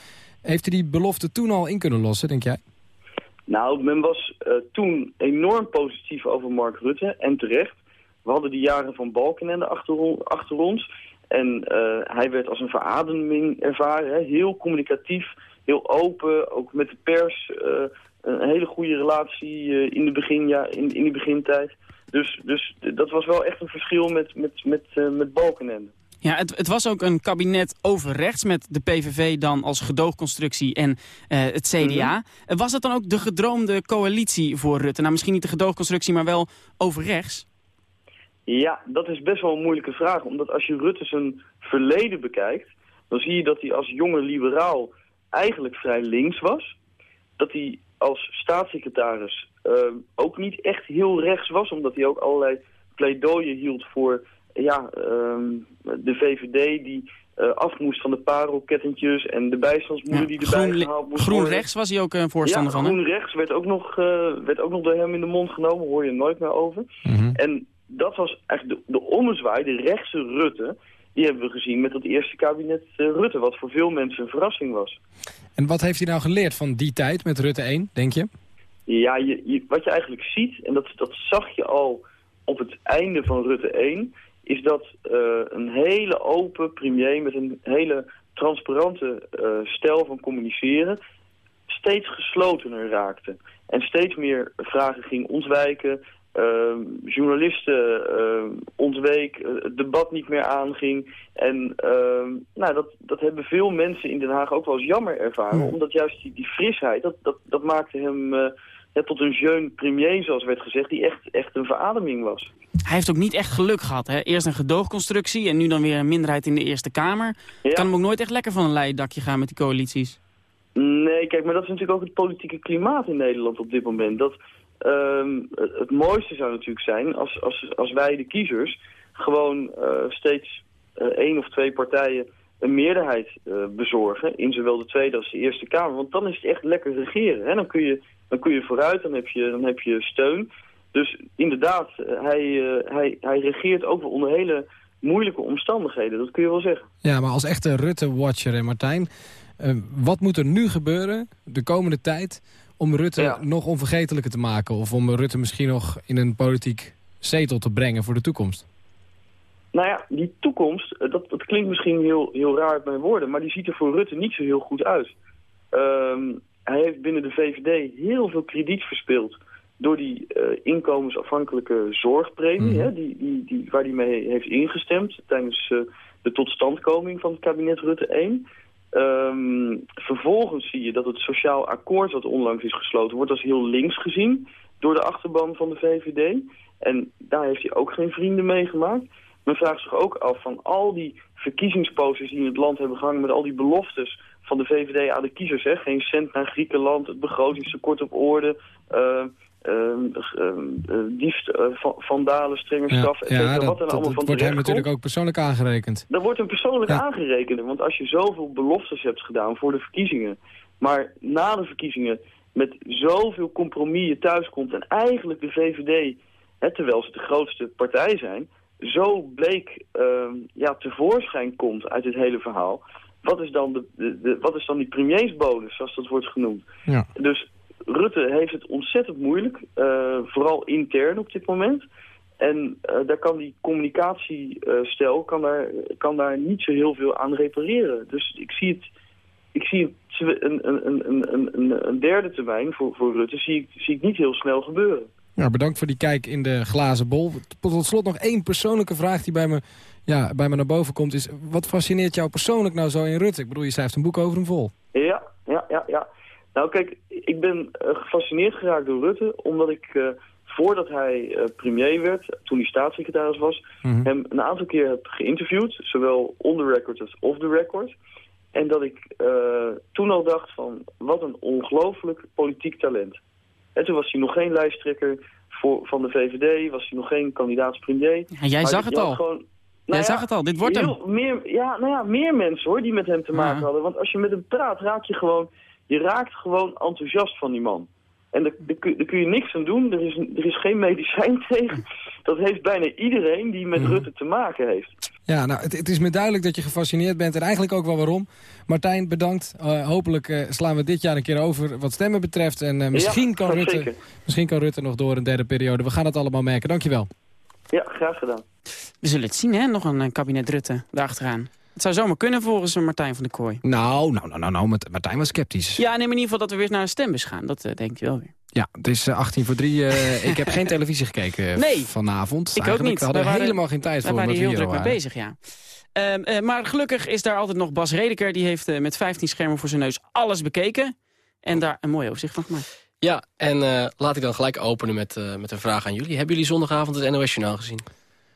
Heeft hij die belofte toen al in kunnen lossen, denk jij? Nou, men was eh, toen enorm positief over Mark Rutte en terecht. We hadden de jaren van Balkenende achter, achter ons. En eh, hij werd als een verademing ervaren. Hè? Heel communicatief, heel open, ook met de pers. eh, een hele goede relatie eh, in, de beginja, in, in die begintijd. Dus, dus dat was wel echt een verschil met, met, met, met Balkenende. Ja, het, het was ook een kabinet over rechts met de PVV dan als gedoogconstructie en het CDA. Eh, Was het dan ook de gedroomde coalitie voor Rutte? Nou, misschien niet de gedoogconstructie, maar wel over rechts? Ja, dat is best wel een moeilijke vraag. Omdat als je Rutte zijn verleden bekijkt... dan zie je dat hij als jonge liberaal eigenlijk vrij links was. Dat hij als staatssecretaris eh, ook niet echt heel rechts was... omdat hij ook allerlei pleidooien hield voor ja, ehm, de VVD... die eh, af moest van de parelkettentjes en de bijstandsmoeder die erbij Groen, gehaald moest worden. groen rechts was hij ook een voorstander ja, van, hè? groen rechts werd ook, nog, eh, werd ook nog door hem in de mond genomen, hoor je nooit meer over. En dat was eigenlijk de, de ommezwaai, de rechtse Rutte, die hebben we gezien met dat eerste kabinet eh, Rutte, wat voor veel mensen een verrassing was. En wat heeft hij nou geleerd van die tijd met Rutte 1, denk je? Ja, je, je- wat je eigenlijk ziet, en dat, dat zag je al op het einde van Rutte 1, is dat eh, een hele open premier met een hele transparante eh, stijl van communiceren steeds geslotener raakte. En steeds meer vragen ging ontwijken, eh, journalisten eh, ontweek, eh, het debat niet meer aanging. En eh, nou, dat, dat hebben veel mensen in Den Haag ook wel als jammer ervaren, omdat juist die, die frisheid, dat, dat, dat maakte hem... eh, ja, tot een jeune premier, zoals werd gezegd, die echt, echt een verademing was. Hij heeft ook niet echt geluk gehad. Hè? Eerst een gedoogconstructie en nu dan weer een minderheid in de Eerste Kamer. Kan hem ook nooit echt lekker van een leien dakje gaan met die coalities. Nee, kijk, maar dat is natuurlijk ook het politieke klimaat in Nederland op dit moment. Dat, ehm, het, mooiste zou natuurlijk zijn als, als, als wij, de kiezers, gewoon eh, steeds eh, één of twee partijen een meerderheid eh, bezorgen in zowel de Tweede als de Eerste Kamer. Want dan is het echt lekker regeren. Hè? Dan, kun je, dan kun je vooruit, dan heb je, dan heb je steun. Dus inderdaad, hij, hij, hij regeert ook wel onder hele moeilijke omstandigheden, dat kun je wel zeggen. Ja, maar als echte Rutte-watcher, en Martijn... Uh, wat moet er nu gebeuren, de komende tijd... om Rutte ja. nog onvergetelijker te maken? Of om Rutte misschien nog in een politiek zetel te brengen voor de toekomst? Nou ja, die toekomst, dat, dat klinkt misschien heel, heel raar uit mijn woorden... maar die ziet er voor Rutte niet zo heel goed uit. Um, hij heeft binnen de VVD heel veel krediet verspeeld door die uh, inkomensafhankelijke zorgpremie, mm. hè, die, die, die, waar hij mee heeft ingestemd tijdens uh, de totstandkoming van het kabinet Rutte 1. Um, vervolgens zie je dat het sociaal akkoord wat onlangs is gesloten wordt als heel links gezien door de achterban van de VVD. En daar heeft hij ook geen vrienden mee gemaakt. Men vraagt zich ook af van al die verkiezingsposters die in het land hebben gehangen met al die beloftes van de VVD aan de kiezers. Hè? Geen cent naar Griekenland, het begrotingstekort op orde, uh, uh, diefst, vandalen, strenge straf. Ja, ja dat, wat er allemaal dat, van wordt hem natuurlijk ook persoonlijk aangerekend. Dat wordt hem persoonlijk ja. aangerekend. Want als je zoveel beloftes hebt gedaan voor de verkiezingen... maar na de verkiezingen met zoveel compromissen thuiskomt... en eigenlijk de VVD, hè, terwijl ze de grootste partij zijn... zo bleek uh, ja, tevoorschijn komt uit dit hele verhaal... wat is dan, de, de, de, wat is dan die premiersbonus, zoals dat wordt genoemd? Ja. Dus Rutte heeft het ontzettend moeilijk, uh, vooral intern op dit moment. En uh, daar kan die communicatiestel kan daar, kan daar niet zo heel veel aan repareren. Dus ik zie het, ik zie een, een, een, een, een derde termijn voor, voor Rutte zie ik, zie ik niet heel snel gebeuren. Ja, bedankt voor die kijk in de glazen bol. Tot slot nog één persoonlijke vraag die bij me, ja, bij me naar boven komt. Is, wat fascineert jou persoonlijk nou zo in Rutte? Ik bedoel, je schrijft een boek over hem vol. Ja, ja, ja, ja. Nou kijk, ik ben uh, gefascineerd geraakt door Rutte, omdat ik uh, voordat hij uh, premier werd, toen hij staatssecretaris was, mm -hmm. hem een aantal keer heb geïnterviewd, zowel on the record als off the record. En dat ik toen al dacht van, wat een ongelooflijk politiek talent. En toen was hij nog geen lijsttrekker voor, van de VVD, was hij nog geen kandidaat-premier. Ja, jij zag het al. Gewoon, nou jij ja, zag het al, dit wordt heel, hem. Meer, ja, nou ja, meer mensen hoor, die met hem te maken hadden. Want als je met hem praat, raak je gewoon je raakt gewoon enthousiast van die man. En daar, daar, kun je niks aan doen. Er is, er is geen medicijn *laughs* tegen. Dat heeft bijna iedereen die met Rutte te maken heeft. Ja, nou, het, het, is me duidelijk dat je gefascineerd bent. En eigenlijk ook wel waarom. Martijn, bedankt. Uh, hopelijk uh, slaan we dit jaar een keer over wat stemmen betreft. En uh, misschien, ja, kan Rutte, misschien kan Rutte nog door een derde periode. We gaan het allemaal merken. Dankjewel. Ja, graag gedaan. We zullen het zien, hè? Nog een kabinet Rutte daarachteraan. Het zou zomaar kunnen volgens Martijn van der Kooi. Nou, nou, nou, nou, nou Martijn was sceptisch. Ja, neem in ieder geval dat we weer naar een stembus gaan. Dat uh, denkt hij wel weer. Ja, het is uh, 18 voor 3. Uh, ik heb geen *laughs* televisie gekeken nee, vanavond. Ik ook niet. We hadden waren, helemaal geen tijd voor. Daar waren heel druk mee bezig, ja. Uh, maar gelukkig is daar altijd nog Bas Redeker. Die heeft met 15 schermen voor zijn neus alles bekeken. En daar een mooi overzicht van gemaakt. Ja, en laat ik dan gelijk openen met, met een vraag aan jullie. Hebben jullie zondagavond het NOS Journaal gezien?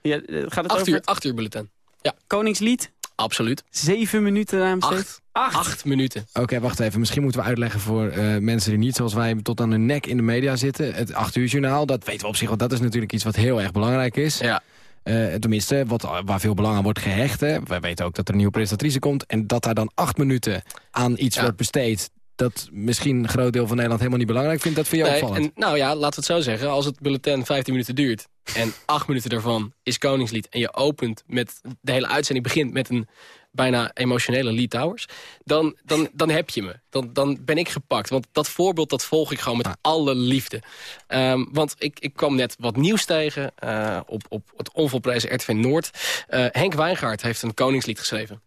Ja, gaat het 8 over... uur, 8 uur bulletin. Ja. Koningslied? Absoluut. Zeven minuten, dames Acht. Acht. Acht minuten. Oké, okay, wacht even. Misschien moeten we uitleggen voor uh, mensen die niet zoals wij tot aan hun nek in de media zitten. Het acht uur journaal, dat weten we op zich, want dat is natuurlijk iets wat heel erg belangrijk is. Ja. Uh, tenminste, wat, waar veel belang aan wordt gehecht. Hè. Wij weten ook dat er een nieuwe presentatrice komt. En dat daar dan acht minuten aan iets ja. wordt besteed dat misschien een groot deel van Nederland helemaal niet belangrijk vindt. Dat vind je nee, opvallend? En, nou ja, laten we het zo zeggen. Als het bulletin 15 minuten duurt en 8 minuten daarvan is Koningslied... en je opent met, de hele uitzending begint met een bijna emotionele Lee Towers... dan, dan, dan heb je me. Dan, dan ben ik gepakt. Want dat voorbeeld dat volg ik gewoon met alle liefde. Um, want ik, ik kwam net wat nieuws tegen uh, op, op het onvolprezen RTV Noord. Uh, Henk Wijngaard heeft een Koningslied geschreven.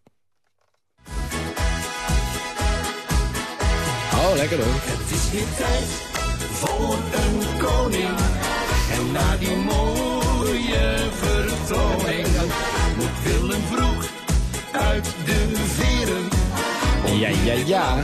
Oh, lekker hoor. Het is weer tijd voor een koning. Na die mooie vertoning moet Willem vroeg uit de veren. Ja, ja, ja.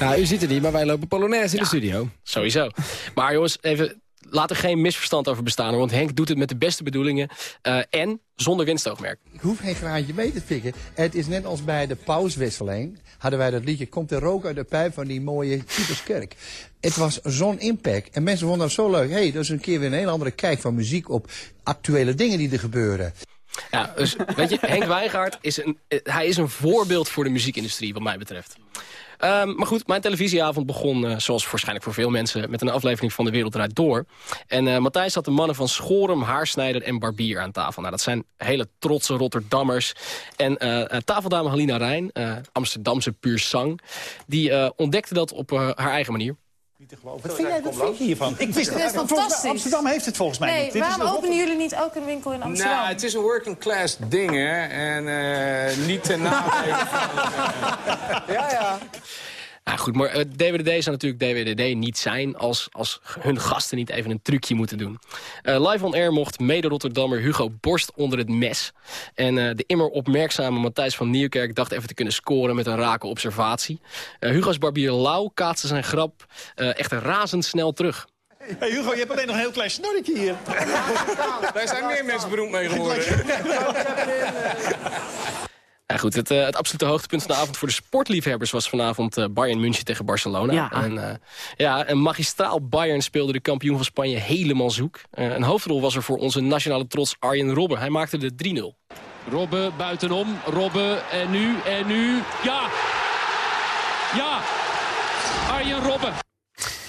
Nou, u ziet het niet, maar wij lopen Polonaise in ja, de studio. Sowieso. Maar jongens, even, laat er geen misverstand over bestaan. Want Henk doet het met de beste bedoelingen. Uh, en zonder winstoogmerk. Ik hoef geen graantje mee te pikken. Het is net als bij de pauswisseling. Hadden wij dat liedje Komt er rook uit de pijp van die mooie Pieterskerk. Het was zo'n impact. En mensen vonden dat zo leuk. Hé, hey, dat is een keer weer een hele andere kijk van muziek op actuele dingen die er gebeuren. Ja, dus weet je, Henk Wijngaard is een, hij is een voorbeeld voor de muziekindustrie wat mij betreft. Ehm, maar goed, mijn televisieavond begon, eh, zoals waarschijnlijk voor veel mensen... met een aflevering van De Wereld Draait Door. En eh, Matthijs had de mannen van Schorum, Haarsnijder en Barbier aan tafel. Nou, dat zijn hele trotse Rotterdammers. En eh, tafeldame Halina Rijn, Amsterdamse puur sang... die ontdekte dat op haar eigen manier. Wat vind, jij, wat vind je hiervan? Ik wist het is fantastisch. Amsterdam heeft het volgens mij nee, niet. Dit waarom is openen jullie niet ook een winkel in Amsterdam? Nou, het is een working class ding, hè. En uh, niet ten nadele van... Uh, *laughs* ja, ja. Nou goed, maar uh, DWDD zou natuurlijk DWDD niet zijn... Als, als hun gasten niet even een trucje moeten doen. Uh, live on air mocht mede-Rotterdammer Hugo Borst onder het mes. En uh, de immer opmerkzame Matthijs van Nieuwkerk... dacht even te kunnen scoren met een rake observatie. Hugo's barbier Lau kaatste zijn grap echt razendsnel terug. Hey Hugo, je hebt alleen nog een heel klein snorretje hier. Daar zijn meer mensen beroemd mee geworden. *laughs* Ja, goed, het, uh, het absolute hoogtepunt van de avond voor de sportliefhebbers... was vanavond uh, Bayern München tegen Barcelona. Ja. En, uh, ja, een magistraal Bayern speelde de kampioen van Spanje helemaal zoek. een hoofdrol was er voor onze nationale trots Arjen Robben. Hij maakte de 3-0. Robben buitenom, Robben en nu, en nu, ja! Ja! Arjen Robben.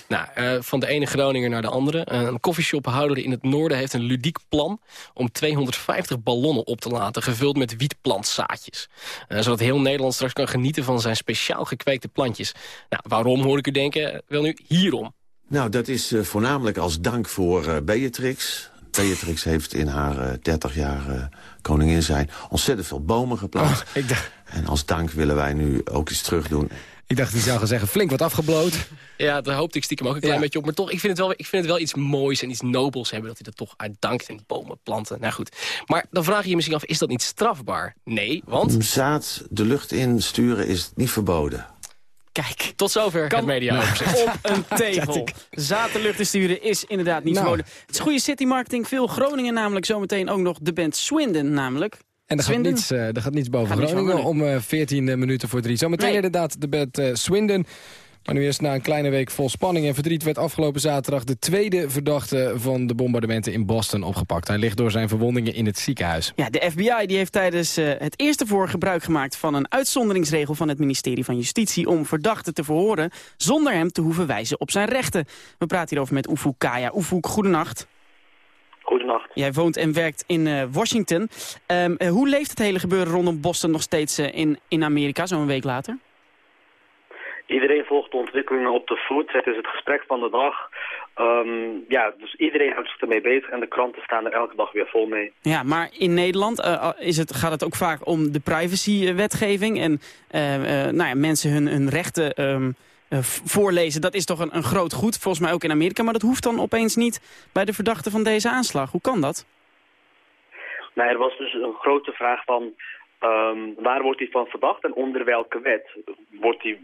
Nou, uh, van de ene Groninger naar de andere. Uh, een koffieshophouder in het noorden heeft een ludiek plan... om 250 ballonnen op te laten, gevuld met wietplantzaadjes. Uh, zodat heel Nederland straks kan genieten van zijn speciaal gekweekte plantjes. Nou, waarom hoor ik u denken? Wel nu, hierom. Nou, dat is voornamelijk als dank voor Beatrix... Beatrix heeft in haar 30 jaar koningin zijn ontzettend veel bomen geplant. Oh, ik dacht... En als dank willen wij nu ook iets terug doen. Ik dacht, die zou gaan zeggen, flink wat afgebloot. Ja, daar hoopte ik stiekem ook een klein Ja. beetje op. Maar toch, ik vind, het wel, ik vind het wel iets moois en iets nobels hebben... dat hij er toch uit dankt en bomen planten. Nou goed. Maar dan vraag je je misschien af, is dat niet strafbaar? Nee, want... Zaad de lucht in sturen is niet verboden. Kijk, tot zover Kan het media op een tegel. *laughs* Zaterlucht te sturen is inderdaad niet Nou. verboden. Het is goede city marketing. Veel Groningen namelijk. Zometeen ook nog de band Swindon namelijk. En er gaat, Swindon? niets, eh, er gaat niets boven Gaat Groningen om eh 14 minuten voor drie. Zometeen Nee. inderdaad de bed eh, Swindon. Maar nu eerst na een kleine week vol spanning en verdriet... werd afgelopen zaterdag de tweede verdachte van de bombardementen in Boston opgepakt. Hij ligt door zijn verwondingen in het ziekenhuis. Ja, de FBI die heeft tijdens eh, het eerste voor gebruik gemaakt van een uitzonderingsregel van het ministerie van Justitie om verdachten te verhoren zonder hem te hoeven wijzen op zijn rechten. We praten hierover met Oefoek Kaya. Oefoek, goedenacht. Goedenacht. Jij woont en werkt in eh, Washington. Ehm, eh, hoe leeft het hele gebeuren rondom Boston nog steeds eh, in, in Amerika, zo'n week later? Iedereen volgt de ontwikkelingen op de voet. Het is het gesprek van de dag. Ehm, ja, dus iedereen houdt zich ermee bezig en de kranten staan er elke dag weer vol mee. Ja, maar in Nederland is het, gaat het ook vaak om de privacywetgeving en nou ja, mensen hun, hun rechten ehm, eh, voorlezen. Dat is toch een, een groot goed, volgens mij ook in Amerika. Maar dat hoeft dan opeens niet bij de verdachte van deze aanslag. Hoe kan dat? Maar er was dus een grote vraag van ehm, waar wordt hij van verdacht en onder welke wet? Wordt hij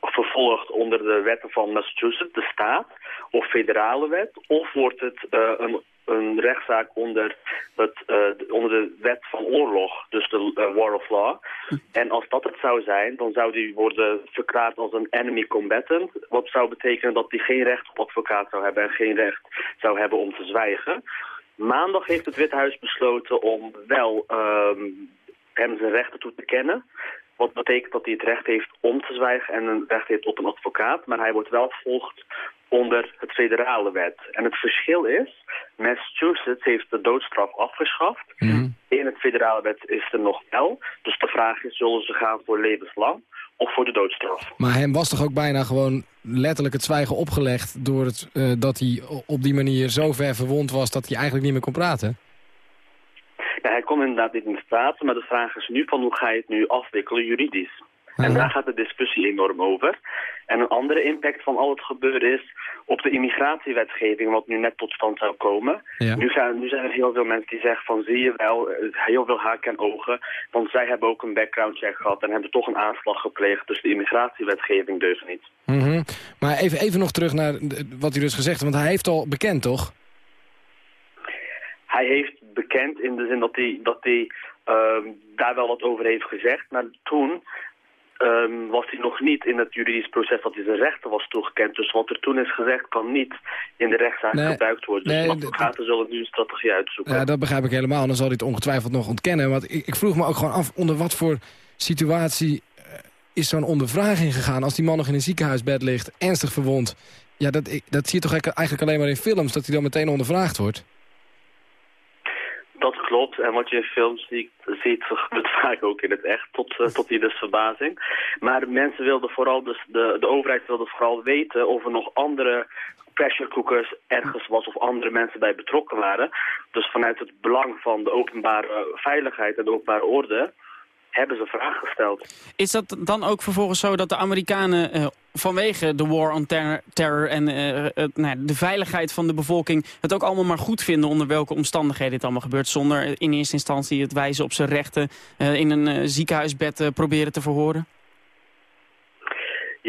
vervolgd onder de wetten van Massachusetts, de staat, of federale wet? Of wordt het eh, een, een rechtszaak onder, het, eh, de- onder de wet van oorlog, dus de eh, war of law? En als dat het zou zijn, dan zou die worden verklaard als een enemy combatant. Wat zou betekenen dat hij geen recht op advocaat zou hebben en geen recht zou hebben om te zwijgen. Maandag heeft het Witte Huis besloten om wel ehm, hem zijn rechten toe te kennen. Wat betekent dat hij het recht heeft om te zwijgen en een recht heeft op een advocaat. Maar hij wordt wel vervolgd onder het federale wet. En het verschil is, Massachusetts heeft de doodstraf afgeschaft. In het federale wet is er nog wel. Dus de vraag is, zullen ze gaan voor levenslang of voor de doodstraf? Maar hem was toch ook bijna gewoon letterlijk het zwijgen opgelegd... door het, eh, dat hij op die manier zo ver verwond was dat hij eigenlijk niet meer kon praten? Ja, hij kon inderdaad niet meer praten, maar de vraag is nu van hoe ga je het nu afwikkelen juridisch? En daar gaat de discussie enorm over. En een andere impact van al het gebeuren is op de immigratiewetgeving, wat nu net tot stand zou komen. Ja. Nu, zijn, nu zijn er heel veel mensen die zeggen van zie je wel, eh, heel veel haken en ogen. Want zij hebben ook een background check gehad en hebben toch een aanslag gepleegd. Dus de immigratiewetgeving deugt niet. Mhm. Maar even, even nog terug naar wat u dus gezegd. Want hij heeft al bekend, toch? Hij heeft bekend in de zin dat hij, dat hij ehm, daar wel wat over heeft gezegd. Maar toen ehm, was hij nog niet in het juridisch proces dat hij zijn rechten was toegekend. Dus wat er toen is gezegd kan niet in de rechtszaak Nee, gebruikt worden. Dus nee, de advocaten zullen nu een strategie uitzoeken. Ja, dat begrijp ik helemaal. Dan zal hij het ongetwijfeld nog ontkennen. Want ik, ik vroeg me ook gewoon af onder wat voor situatie... eh, is zo'n ondervraging gegaan... als die man nog in een ziekenhuisbed ligt, ernstig verwond... Ja, dat, dat zie je toch eigenlijk alleen maar in films... dat hij dan meteen ondervraagd wordt? Dat klopt. En wat je in films ziet, ziet *laughs* gebeurt vaak ook in het echt, tot, eh, tot ieders verbazing. Maar mensen wilden vooral, dus de, de overheid wilde vooral weten of er nog andere pressure cookers ergens was of andere mensen bij betrokken waren. Dus vanuit het belang van de openbare veiligheid en de openbare orde hebben ze vragen gesteld. Is dat dan ook vervolgens zo dat de Amerikanen eh, vanwege de war on terror, terror en eh, het, nou ja, de veiligheid van de bevolking het ook allemaal maar goed vinden onder welke omstandigheden dit allemaal gebeurt, zonder in eerste instantie het wijzen op zijn rechten eh, in een ziekenhuisbed proberen te verhoren?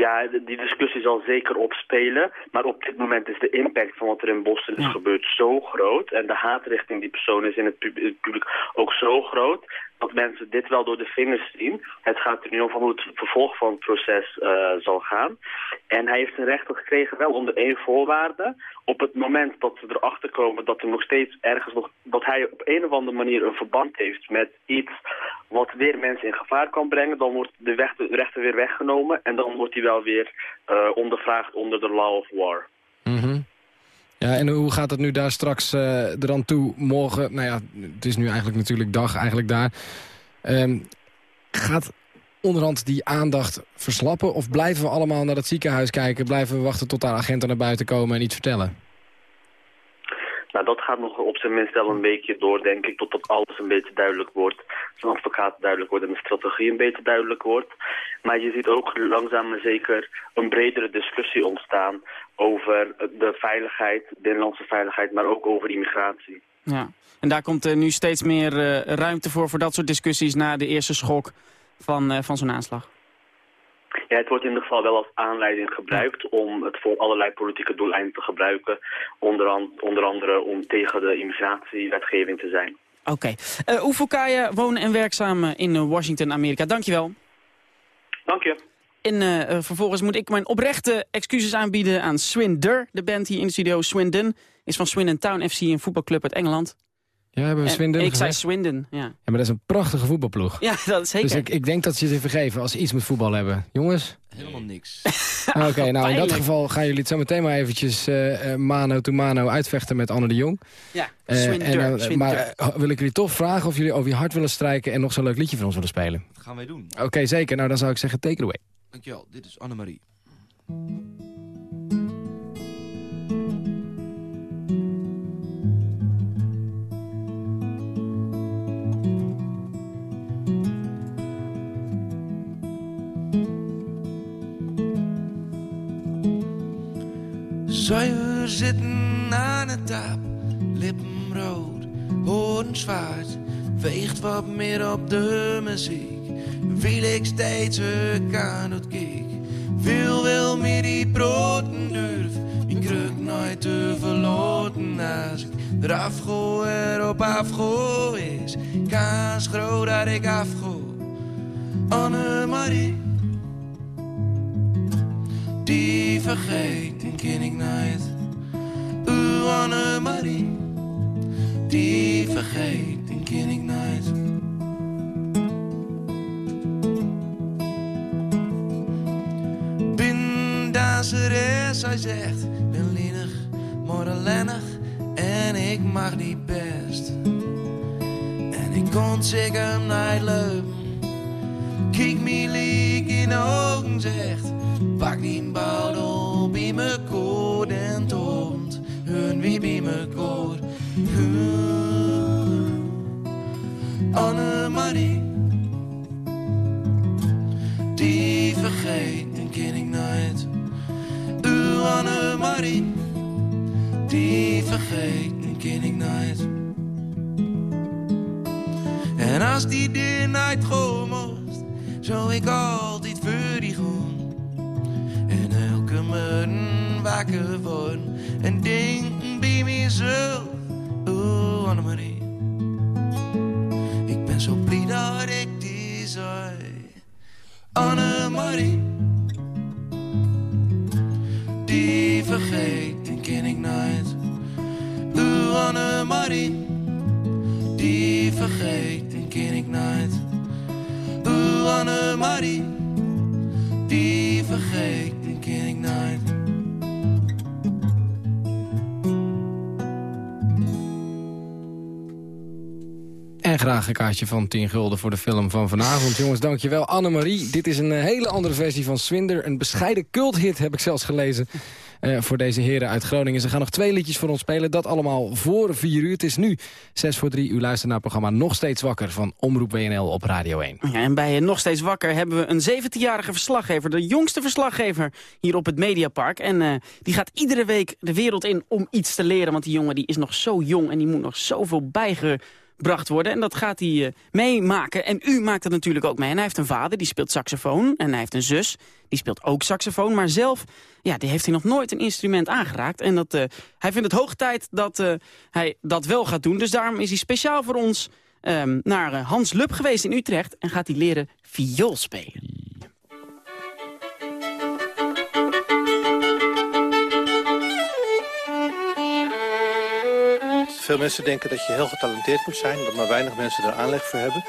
Ja, die discussie zal zeker opspelen. Maar op dit moment is de impact van wat er in Boston is gebeurd zo groot. En de haat richting die persoon is in het, pub- in het publiek ook zo groot. Dat mensen dit wel door de vingers zien. Het gaat er nu om hoe het vervolg van het proces eh, zal gaan. En hij heeft zijn rechten gekregen wel onder één voorwaarde. Op het moment dat ze erachter komen dat er nog steeds ergens nog... dat hij op een of andere manier een verband heeft met iets wat weer mensen in gevaar kan brengen, dan wordt de weg- de rechter weer weggenomen en dan wordt hij wel weer eh, ondervraagd onder de law of war. Mhm. Ja, en hoe gaat het nu daar straks eh eraan toe? Morgen, nou ja, het is nu eigenlijk natuurlijk dag eigenlijk daar. Ehm, gaat onderhand die aandacht verslappen? Of blijven we allemaal naar het ziekenhuis kijken? Blijven we wachten tot daar agenten naar buiten komen en iets vertellen? Nou, dat gaat nog op zijn minst wel een weekje door, denk ik, totdat alles een beetje duidelijk wordt. Zijn advocaat duidelijk wordt en de strategie een beetje duidelijk wordt. Maar je ziet ook langzaam maar zeker een bredere discussie ontstaan over de veiligheid, binnenlandse veiligheid, maar ook over immigratie. Ja. En daar komt eh, nu steeds meer eh, ruimte voor, voor dat soort discussies na de eerste schok van, eh, van zo'n aanslag. Ja, het wordt in ieder geval wel als aanleiding gebruikt om het voor allerlei politieke doeleinden te gebruiken. Onder, an- onder andere om tegen de immigratiewetgeving te zijn. Oké. Eh Oefo Kaya, wonen en werkzaam eh, in eh, Washington, Amerika. Dankjewel. Dank je. En eh, eh, vervolgens moet ik mijn oprechte excuses aanbieden aan Swinder. De band hier in de studio, Swindon, is van Swindon Town FC, een voetbalclub uit Engeland. Ja, hebben we Swindon Ik zei? Swindon, ja. Ja, maar dat is een prachtige voetbalploeg. Ja, dat is zeker. Dus ik, ik denk dat ze je vergeven als ze iets met voetbal hebben. Jongens? Helemaal niks. *laughs* Oké, nou in dat geval gaan jullie het zo meteen maar eventjes eh, eh, mano to mano uitvechten met Anne de Jong. Ja, Eh, Swindon, en, dan- Swindon. maar wil ik jullie toch vragen of jullie over je hart willen strijken en nog zo'n leuk liedje van ons willen spelen? Dat gaan wij doen. Oké, zeker. Nou, dan zou ik zeggen, take it away. Dankjewel, dit is Annemarie. Zuiver zitten aan het tap, lippen rood, hoorn zwart. Weegt wat meer op de muziek, wil ik steeds kan het kijk. Wil wel meer die broden durf, mijn kruk nooit te verloten. Als ik eraf gooi, erop afgooi is, kans groot dat ik afgooi. Annemarie die vergeet ken ik nooit. Uw Annemarie, die vergeet ken ik nooit. Ben danseres, hij zegt, ben lienig, maar alleenig en ik mag niet best. En ik kon zeker niet lopen. Kijk me liek in de ogen, zegt Pak die bouwel bij me koord en toont Hun wie bij me koord Annemarie. Die vergeet en ken ik nooit. Uw Annemarie. Die vergeet en ken ik nooit. En als die deur nooit gewoon moest Zou ik altijd morgen wakker worden en denken bij mezelf, oh Annemarie. Ik ben zo blij dat ik die zei. Annemarie, die vergeet en ken ik nooit. Oh Annemarie, die vergeet en ken ik nooit. Oh Annemarie die vergeet graag een kaartje van 10 gulden voor de film van vanavond. Jongens, dankjewel. Annemarie, dit is een eh, hele andere versie van Swinder. Een bescheiden culthit, heb ik zelfs gelezen. eh, voor deze heren uit Groningen. Ze gaan nog twee liedjes voor ons spelen. Dat allemaal voor 4 uur. Het is nu 6 voor 3. U luistert naar het programma Nog Steeds Wakker van Omroep WNL op Radio 1. Ja, en bij Nog Steeds Wakker hebben we een 17-jarige verslaggever. De jongste verslaggever hier op het Mediapark. En eh, die gaat iedere week de wereld in om iets te leren. Want die jongen die is nog zo jong en die moet nog zoveel bijgebracht worden. En dat gaat hij eh, meemaken. En u maakt het natuurlijk ook mee. En hij heeft een vader, die speelt saxofoon. En hij heeft een zus, die speelt ook saxofoon. Maar zelf ja, die heeft hij nog nooit een instrument aangeraakt. En dat, eh, hij vindt het hoog tijd dat eh, hij dat wel gaat doen. Dus daarom is hij speciaal voor ons ehm, naar Hans Lub geweest in Utrecht. En gaat hij leren viool spelen. Veel mensen denken dat je heel getalenteerd moet zijn... dat maar weinig mensen er aanleg voor hebben.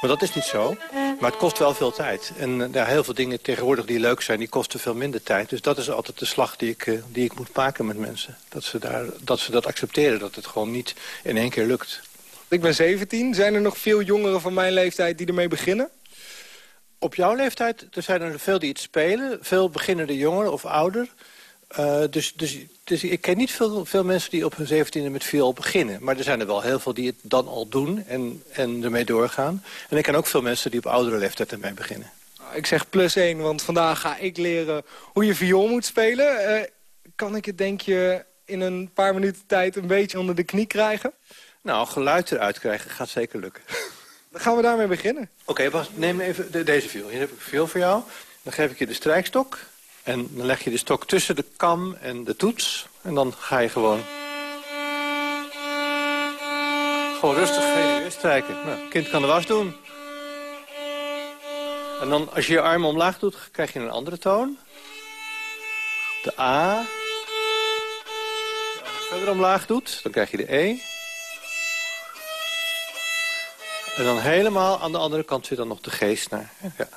Maar dat is niet zo. Maar het kost wel veel tijd. En eh, ja, heel veel dingen tegenwoordig die leuk zijn, die kosten veel minder tijd. Dus dat is altijd de slag die ik, eh, die ik moet maken met mensen. Dat ze, daar, dat ze dat accepteren, dat het gewoon niet in één keer lukt. Ik ben 17. Zijn er nog veel jongeren van mijn leeftijd die ermee beginnen? Op jouw leeftijd er zijn er veel die het spelen. Veel beginnende jongeren of ouder. Uh, dus, dus, dus ik ken niet veel, veel mensen die op hun zeventiende met viool beginnen. Maar er zijn er wel heel veel die het dan al doen en, en ermee doorgaan. En ik ken ook veel mensen die op oudere leeftijd ermee beginnen. Ik zeg plus één, want vandaag ga ik leren hoe je viool moet spelen. Uh, kan ik het, denk je, in een paar minuten tijd een beetje onder de knie krijgen? Nou, geluid eruit krijgen gaat zeker lukken. Dan gaan we daarmee beginnen. Oké, okay, neem even de, deze viool. Hier heb ik viool voor jou. Dan geef ik je de strijkstok. En dan leg je de stok tussen de kam en de toets. En dan ga je gewoon... Gewoon rustig strijken. Nou, kind kan de was doen. En dan, als je je armen omlaag doet, krijg je een andere toon. De A. Als je verder omlaag doet, dan krijg je de E. En dan helemaal aan de andere kant weer dan nog de G naar. Ja.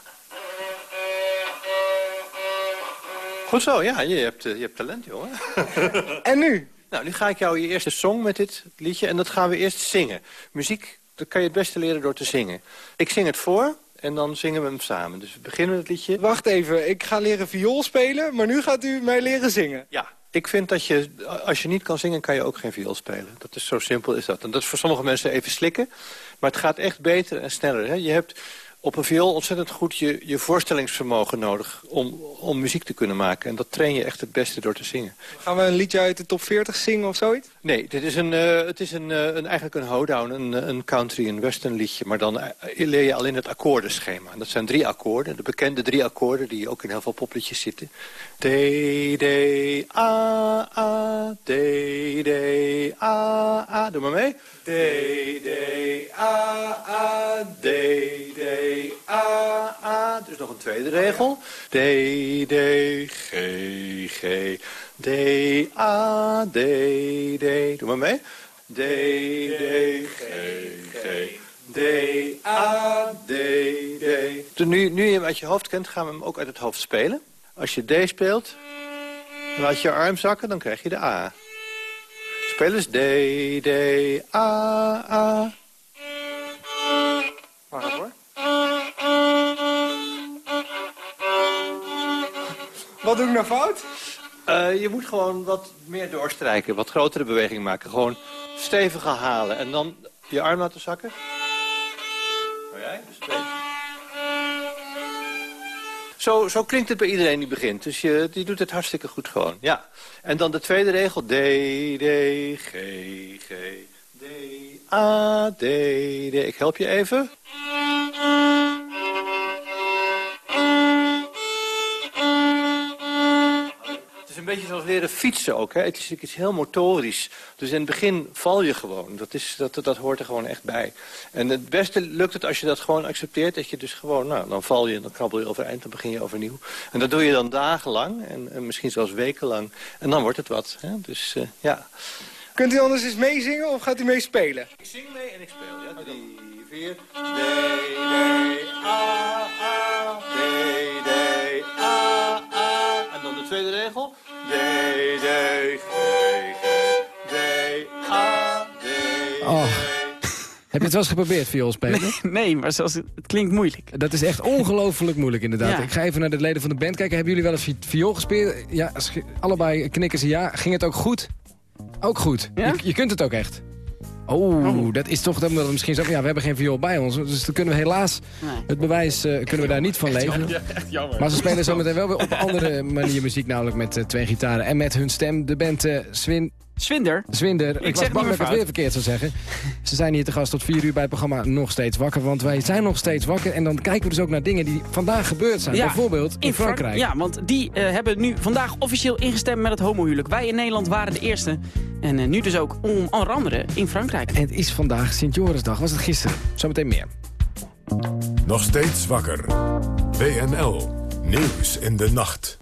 Goed zo, ja, je hebt, je hebt talent, jongen. *laughs* en nu? Nou, nu ga ik jou je eerste song met dit liedje en dat gaan we eerst zingen. Muziek, dat kan je het beste leren door te zingen. Ik zing het voor en dan zingen we hem samen. Dus we beginnen met het liedje. Wacht even, ik ga leren viool spelen, maar nu gaat u mij leren zingen. Ja, ik vind dat je, als je niet kan zingen, kan je ook geen viool spelen. Dat is zo simpel is dat. En dat is voor sommige mensen even slikken. Maar het gaat echt beter en sneller. Hè? Je hebt op een viool ontzettend goed je, je voorstellingsvermogen nodig om, om muziek te kunnen maken. En dat train je echt het beste door te zingen. Gaan we een liedje uit de top 40 zingen of zoiets? Nee, dit is een, uh, het is een, uh, een, eigenlijk een hoedown, een, een country, een western liedje. Maar dan leer je alleen het akkoordenschema. En dat zijn drie akkoorden, de bekende drie akkoorden die ook in heel veel popliedjes zitten. D, D, A, A, D, D, A, A. Doe maar mee. D, D, A, A, D, D, A, A. Dus nog een tweede regel. D, D, G, G. D, A, D, D. Doe maar mee. D, D, G, G. D, A, D, D. Dus nu, nu je hem uit je hoofd kent, gaan we hem ook uit het hoofd spelen. Als je D speelt, laat je arm zakken, dan krijg je de A. Speel eens D, D, A, A. Wacht hoor. Wat doe ik nou fout? Uh, je moet gewoon wat meer doorstrijken, wat grotere bewegingen maken. Gewoon steviger halen en dan je arm laten zakken. Oh jij? Dus twee. Zo, zo klinkt het bij iedereen die begint. Dus je, die doet het hartstikke goed gewoon. Ja. En dan de tweede regel. D, D, G, G. D, A, D, D. Ik help je even. Beetje zoals leren fietsen ook. Hè? Het is iets heel motorisch. Dus in het begin val je gewoon. Dat, is, dat, dat hoort er gewoon echt bij. En het beste lukt het als je dat gewoon accepteert. Dat je dus gewoon, nou, dan val je, dan krabbel je overeind, dan begin je overnieuw. En dat doe je dan dagenlang en, en misschien zelfs wekenlang. En dan wordt het wat. Hè? Dus uh, ja. Kunt u anders eens meezingen of gaat u meespelen? Ik zing mee en ik speel. Ja, drie, vier. D, D, A, A, D, D, A. D, D, Heb je het wel eens geprobeerd, viool spelen? Nee, *laughs* nee, maar zelfs, het klinkt moeilijk. Dat is echt ongelooflijk moeilijk inderdaad. Ja. Ik ga even naar de leden van de band kijken. Hebben jullie wel eens vi- viool gespeeld? Ja, allebei knikken ze ja. Ging het ook goed? Ook goed. Ja? Je, je kunt het ook echt. Oh, dat is toch dat we misschien zo. Ja, we hebben geen viool bij ons, dus dan kunnen we helaas het bewijs eh, kunnen we daar niet van leveren. echt jammer. Maar ze spelen zometeen wel weer op een andere manier muziek, namelijk met eh, twee gitaren en met hun stem. De band eh, Swin. Zwinder. Zwinder. Ik, was niet bang dat ik het weer verkeerd zou zeggen. Ze zijn hier te gast tot 4 uur bij het programma Nog Steeds Wakker. Want wij zijn nog steeds wakker. En dan kijken we dus ook naar dingen die vandaag gebeurd zijn. Ja, Bijvoorbeeld in, Frank- Frankrijk. Ja, want die eh, hebben nu vandaag officieel ingestemd met het homohuwelijk. Wij in Nederland waren de eerste. En eh, nu dus ook onder andere in Frankrijk. En het is vandaag Sint-Jorisdag. Was het gisteren? Zometeen meer. Nog steeds wakker. WNL. Nieuws in de nacht.